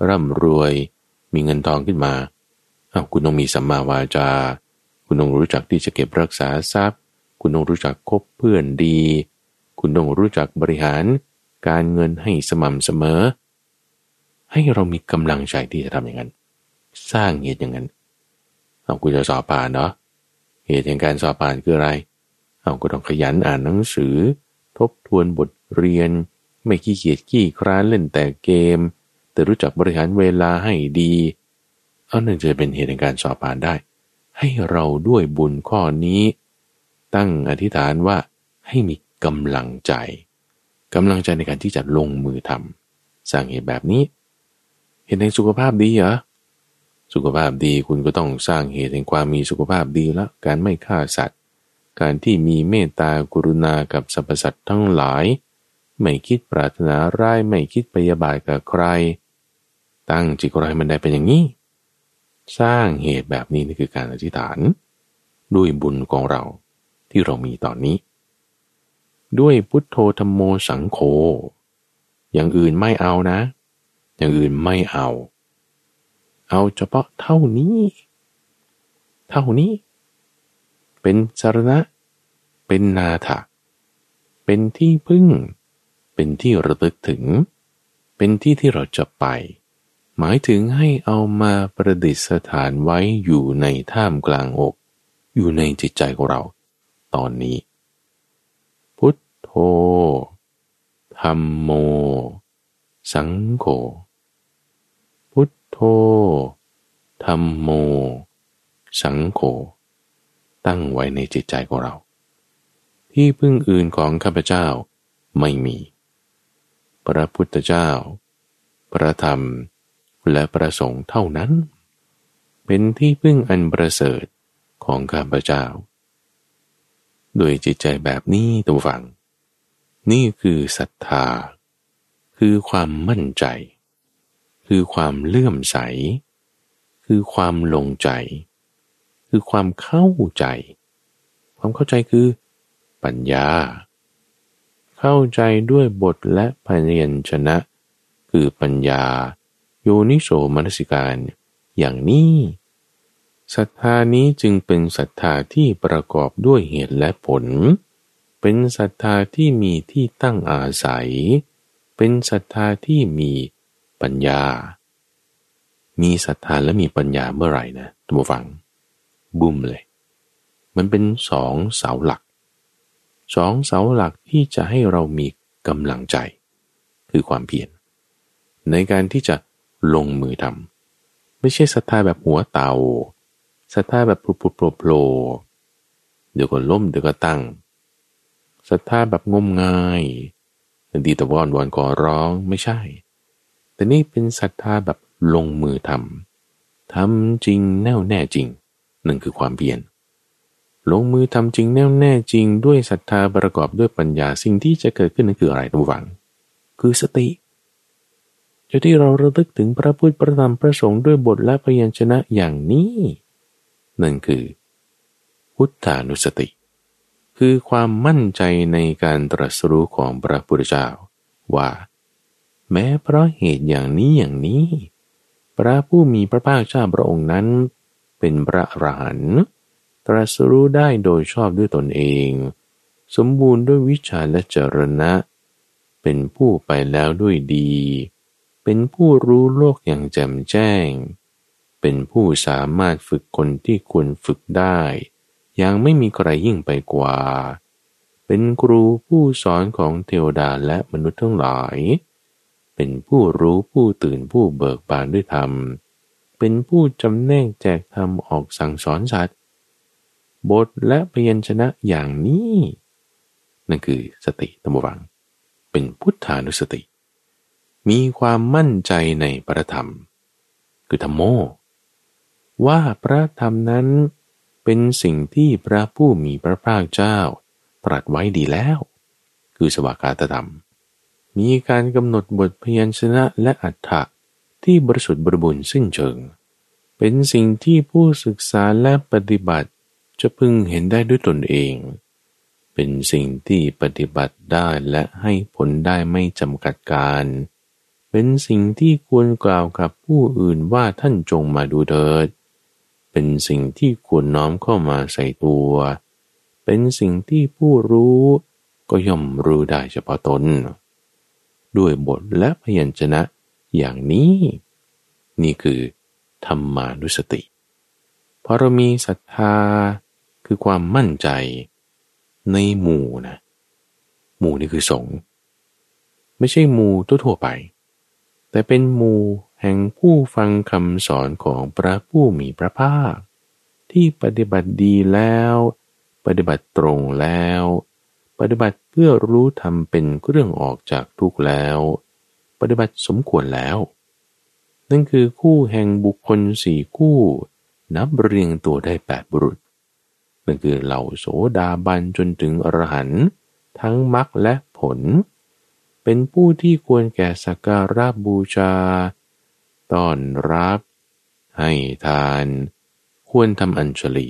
Speaker 1: ร่ำรวยมีเงินทองขึ้นมาคุณต้องมีสัมมาวาจา คุณต้องรู้จักที่จะเก็บรักษาทรัพย์ คุณต้องรู้จักคบเพื่อนดี คุณต้องรู้จักบริหารการเงินให้สม่ำเสมอ ให้เรามีกำลังใจที่จะทำอย่างนั้น สร้างเหตุอย่างนั้น เอาคุณจะสอบผ่านเนาะเหตุแห่งการสอบผ่านคืออะไร เอาก็ต้องขยันอ่านหนังสือ ทบทวนบทเรียน ไม่ขี้เกียจขี้คร้านเล่นแต่เกม แต่รู้จักบริหารเวลาให้ดี เอาหนึ่งจะเป็นเหตุในการสอบผ่านได้ ให้เราด้วยบุญข้อนี้ ตั้งอธิษฐานว่าให้มี กำลังใจกำลังใจในการที่จะลงมือทำสร้างเหตุแบบนี้ เห็นในสุขภาพดีเหรอสุขภาพดีคุณก็ต้องสร้างเหตุแห่งความมีสุขภาพดีล้วการไม่ฆ่าสัตว์ การที่มีเมตตากรุณากับสรรพสัตว์ทั้งหลาย ไม่คิดปรารถนาร้ายไม่คิดพยาบาทกับใคร ตั้งจิตใจมันได้เป็นอย่างนี้ สร้างเหตุแบบนี้นี่คือการอธิษฐาน ด้วยบุญของเราที่เรามีตอนนี้ ด้วยพุทโธธรรมโมสังโฆอย่างอื่นไม่เอานะ อย่างอื่นไม่เอา เอาเฉพาะเท่านี้ เท่านี้ เป็นสารณะ เป็นนาถะเป็นที่พึ่ง เป็นที่ระลึกถึง เป็นที่ที่เราจะไป หมายถึงให้เอามาประดิษฐานไว้อยู่ในท่ามกลางอก อยู่ในจิตใจของเรา ตอนนี้ ธธรรมโม สังโฆ พุทโธ ธรรมโม สังโฆ ตั้งไว้ในจิตใจของเรา ที่พึ่งอื่นของข้าพเจ้าไม่มี พระพุทธเจ้า พระธรรม และประสงค์เท่านั้น เป็นที่พึ่งอันประเสริฐของข้าพเจ้า โดยจิตใจแบบนี้ตัวฝัง นี่คือศรัทธา คือความมั่นใจ คือความเลื่อมใส คือความลงใจ คือความเข้าใจ ความเข้าใจคือปัญญา เข้าใจด้วยบทและพยัญชนะ คือปัญญา โยนิโสมนสิการอย่างนี้ศรัทธานี้จึงเป็นศรัทธาที่ประกอบด้วยเหตุและผลเเป็นศรัทธาที่มีที่ตั้งอาศัย เป็นศรัทธาที่มีปัญญา มีศรัทธาและมีปัญญาเมื่อไหร่นะทุกฝัง บุ้มเลย มันเป็นสองเสาหลัก สองเสาหลักที่จะให้เรามีกำลังใจ คือความเพียรในการที่จะลงมือทำไม่ใช่ศรัทธาแบบหัวเตาศรัทธาแบบปลุกปลุกโผล่เดี๋ยวก็ล่มเดี๋ยวก็ตั้ง ศรัทธาแบบงมงายดีแต่วอนวอนขอร้องไม่ใช่ แต่นี่เป็นศรัทธาแบบลงมือทำทำจริงแน่วแน่จริงนั่นคือความเพียรลงมือทำจริงแน่วแน่จริง ด้วยศรัทธาประกอบด้วยปัญญาสิ่งที่จะเกิดขึ้นนั่นคืออะไรทุกฝัง คือสติจะที่เราระลึกถึงพระพุทธพระธรรมพระสงฆ์ด้วยบทและพยัญชนะอย่างนี้ นั่นคือ พุทธานุสติ คือความมั่นใจในการตรัสรู้ของพระพุทธเจ้าว่า แม้เพราะเหตุอย่างนี้อย่างนี้ พระผู้มีพระภาคเจ้าพระองค์นั้น เป็นพระอรหันต์ตรัสรู้ได้โดยชอบด้วยตนเอง สมบูรณ์ด้วยวิชาและจรณะ เป็นผู้ไปแล้วด้วยดี เป็นผู้รู้โลกอย่างแจ่มแจ้ง เป็นผู้สามารถฝึกคนที่ควรฝึกได้ ยังไม่มีใครยิ่งไปกว่า เป็นครูผู้สอนของเทวดาและมนุษย์ทั้งหลาย เป็นผู้รู้ผู้ตื่นผู้เบิกบานด้วยธรรม เป็นผู้จำแนกแจกธรรมออกสั่งสอนสัตว์ บทและพยัญชนะอย่างนี้ นั่นคือสติตัมวัง เป็นพุทธานุสติ มีความมั่นใจในประธรรม คือธรรมโม ว่าพระธรรมนั้น เป็นสิ่งที่พระผู้มีพระภาคเจ้า ตรัสไว้ดีแล้ว คือสวากาตธรรม มีการกำหนดบทพยัญชนะและอัฏฐะที่บริสุทธิ์บริบูรณ์สิ้นเชิง เป็นสิ่งที่ผู้ศึกษาและปฏิบัติจะพึงเห็นได้ด้วยตนเอง เป็นสิ่งที่ปฏิบัติได้และให้ผลได้ไม่จำกัดการ เป็นสิ่งที่ควรกล่าวกับผู้อื่นว่าท่านจงมาดูเถิด เป็นสิ่งที่ควรน้อมเข้ามาใส่ตัว เป็นสิ่งที่ผู้รู้ก็ย่อมรู้ได้เฉพาะตน ด้วยบทและพยัญชนะอย่างนี้ นี่คือธรรมานุสติพอเรามีศรัทธาคือความมั่นใจในหมู่นะ หมู่นี่คือสงฆ์ไม่ใช่หมู่ทั่วไป แต่เป็นหมู่ แห่งผู้ฟังคำสอนของพระผู้มีพระภาค ที่ปฏิบัติดีแล้ว ปฏิบัติตรงแล้ว ปฏิบัติเพื่อรู้ทำเป็นเรื่องออกจากทุกข์แล้ว ปฏิบัติสมควรแล้ว นั่นคือคู่แห่งบุคคลสี่คู่ นับเรียงตัวได้แปดบุรุษนั่นคือเหล่าโสดาบันจนถึงอรหันต์ทั้งมรรคและผล เป็นผู้ที่ควรแก่สักการะบูชา ต้อนรับ ให้ทาน ควรทำอัญชลี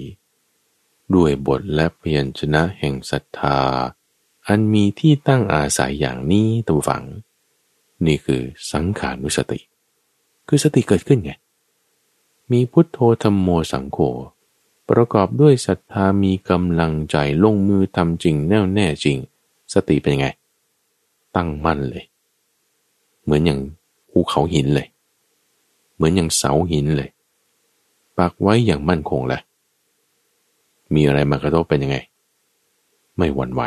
Speaker 1: ด้วยบทและพยัญชนะแห่งศรัทธา อันมีที่ตั้งอาศัยอย่างนี้ตัวฝัง นี่คือสังขานุสติ คือสติเกิดขึ้นไง มีพุทโธธรรมโมสังโฆประกอบด้วยศรัทธามีกำลังใจลงมือทำจริงแน่วแน่จริง สติเป็นไง ตั้งมั่นเลย เหมือนอย่างภูเขาหินเลย เหมือนอย่างเสาหินเลยปักไว้อย่างมั่นคงแหละ มีอะไรมากระทบเป็นยังไง ไม่หวั่นไหว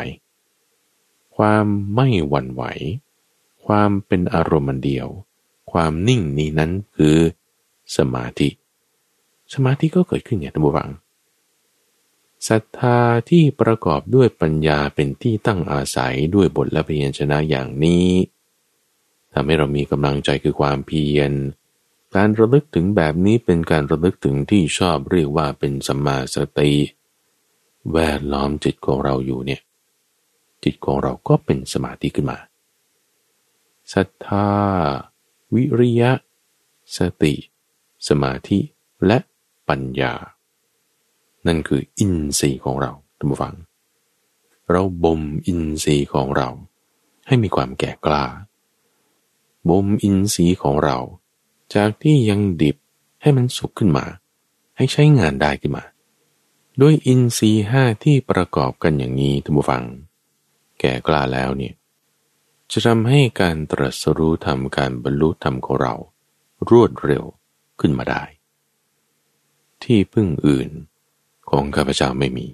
Speaker 1: ความไม่หวั่นไหว ความเป็นอารมณ์เดียว ความนิ่งนี้นั้นคือสมาธิ สมาธิก็เกิดขึ้นอย่างตั้งบังศรัทธาที่ประกอบด้วยปัญญาเป็นที่ตั้งอาศัยด้วยบทและพยัญชนะอย่างนี้ทำให้เรามีกำลังใจคือความเพียร การระลึกถึงแบบนี้เป็นการระลึกถึงที่ชอบเรียกว่าเป็นสัมมาสติแวดล้อมจิตของเราอยู่เนี่ย จิตของเราก็เป็นสมาธิขึ้นมาศรัทธา วิริยะ สติ สมาธิและปัญญา นั่นคืออินทรีย์ของเราท่านผู้ฟัง เราบ่มอินทรีย์ของเรา ให้มีความแก่กล้าบ่มอินทรีย์ของเรา จากที่ยังดิบให้มันสุกขึ้นมา ให้ใช้งานได้ขึ้นมา ด้วยอินทรีย์ห้าที่ประกอบกันอย่างนี้ท่านผู้ฟัง แก่กล้าแล้วเนี่ยจะทำให้การตรัสรู้ธรรมการบรรลุธรรมของเรา รวดเร็วขึ้นมาได้ ที่พึ่งอื่นของข้าพเจ้าไม่มี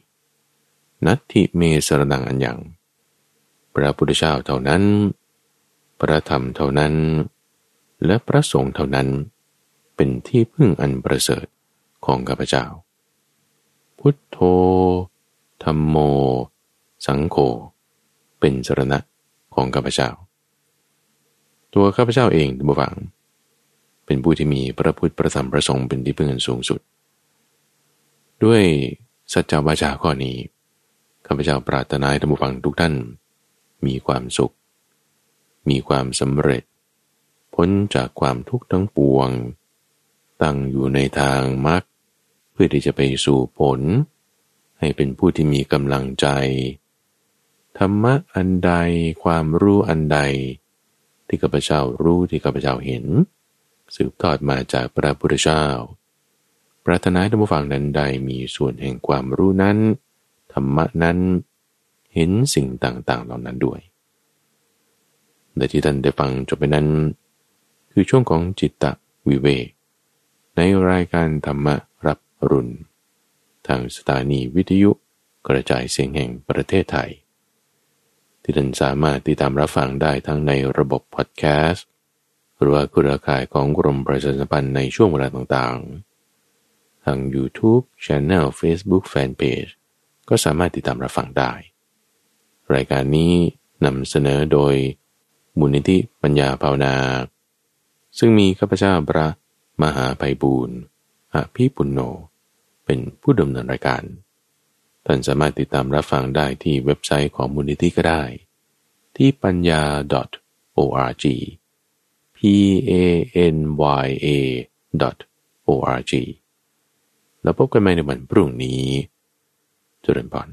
Speaker 1: นัตถิเมสรนังอันยังพระพุทธเจ้าเท่านั้น พระธรรมเท่านั้น และพระสงฆ์เท่านั้น เป็นที่พึ่งอันประเสริฐของข้าพเจ้า พุทโธธรรมโม สังโฆ เป็นสรณะของข้าพเจ้า ตัวข้าพเจ้าเองบุฟัง เป็นผู้ที่มีพระพุทธประธรรมประสงค์เป็นที่พึ่งอันสูงสุด ด้วยสัจจวาจาข้อนี้ข้าพเจ้าปรารถนาให้ท่านผู้ฟังทุกท่าน มีความสุข มีความสำเร็จ พ้นจากความทุกข์ทั้งปวง ตั้งอยู่ในทางมรรคเพื่อที่จะไปสู่ผล ให้เป็นผู้ที่มีกำลังใจ ธรรมะอันใดความรู้อันใด ที่ข้าพเจ้ารู้ที่ข้าพเจ้าเห็น สืบทอดมาจากพระพุทธเจ้าปรารถนาให้ท่านผู้ฟังนั้นใดมีส่วนแห่งความรู้นั้น ธรรมะนั้นเห็นสิ่งต่างๆเหล่านั้นด้วยแต่ที่ท่านได้ฟังจบไปนั้น คือช่วงของจิตตะวิเวกในรายการธรรมรับรุณ ทางสถานีวิทยุกระจายเสียงแห่งประเทศไทย ที่ท่านสามารถติดตามรับฟังได้ทั้งในระบบพอดแคสต์หรือว่าเครือข่ายของกรมประชาสัมพันธ์ในช่วงเวลาต่างๆ ทาง YouTube Channel Facebook Fanpage ก็สามารถติดตามรับฟังได้ รายการนี้นำเสนอโดยมูลนิธิปัญญาภาวนา ซึ่งมีข้าพเจ้าพระมหาไพบูรณ์อภิปุณโญเป็นผู้ดำเนินรายการ ท่านสามารถติดตามรับฟังได้ที่เว็บไซต์ของมูลนิธิก็ได้ ที่ปัญญา .org p a n y a .org แล้วพบกันใหม่ในวันพรุ่งนี้จุรินพร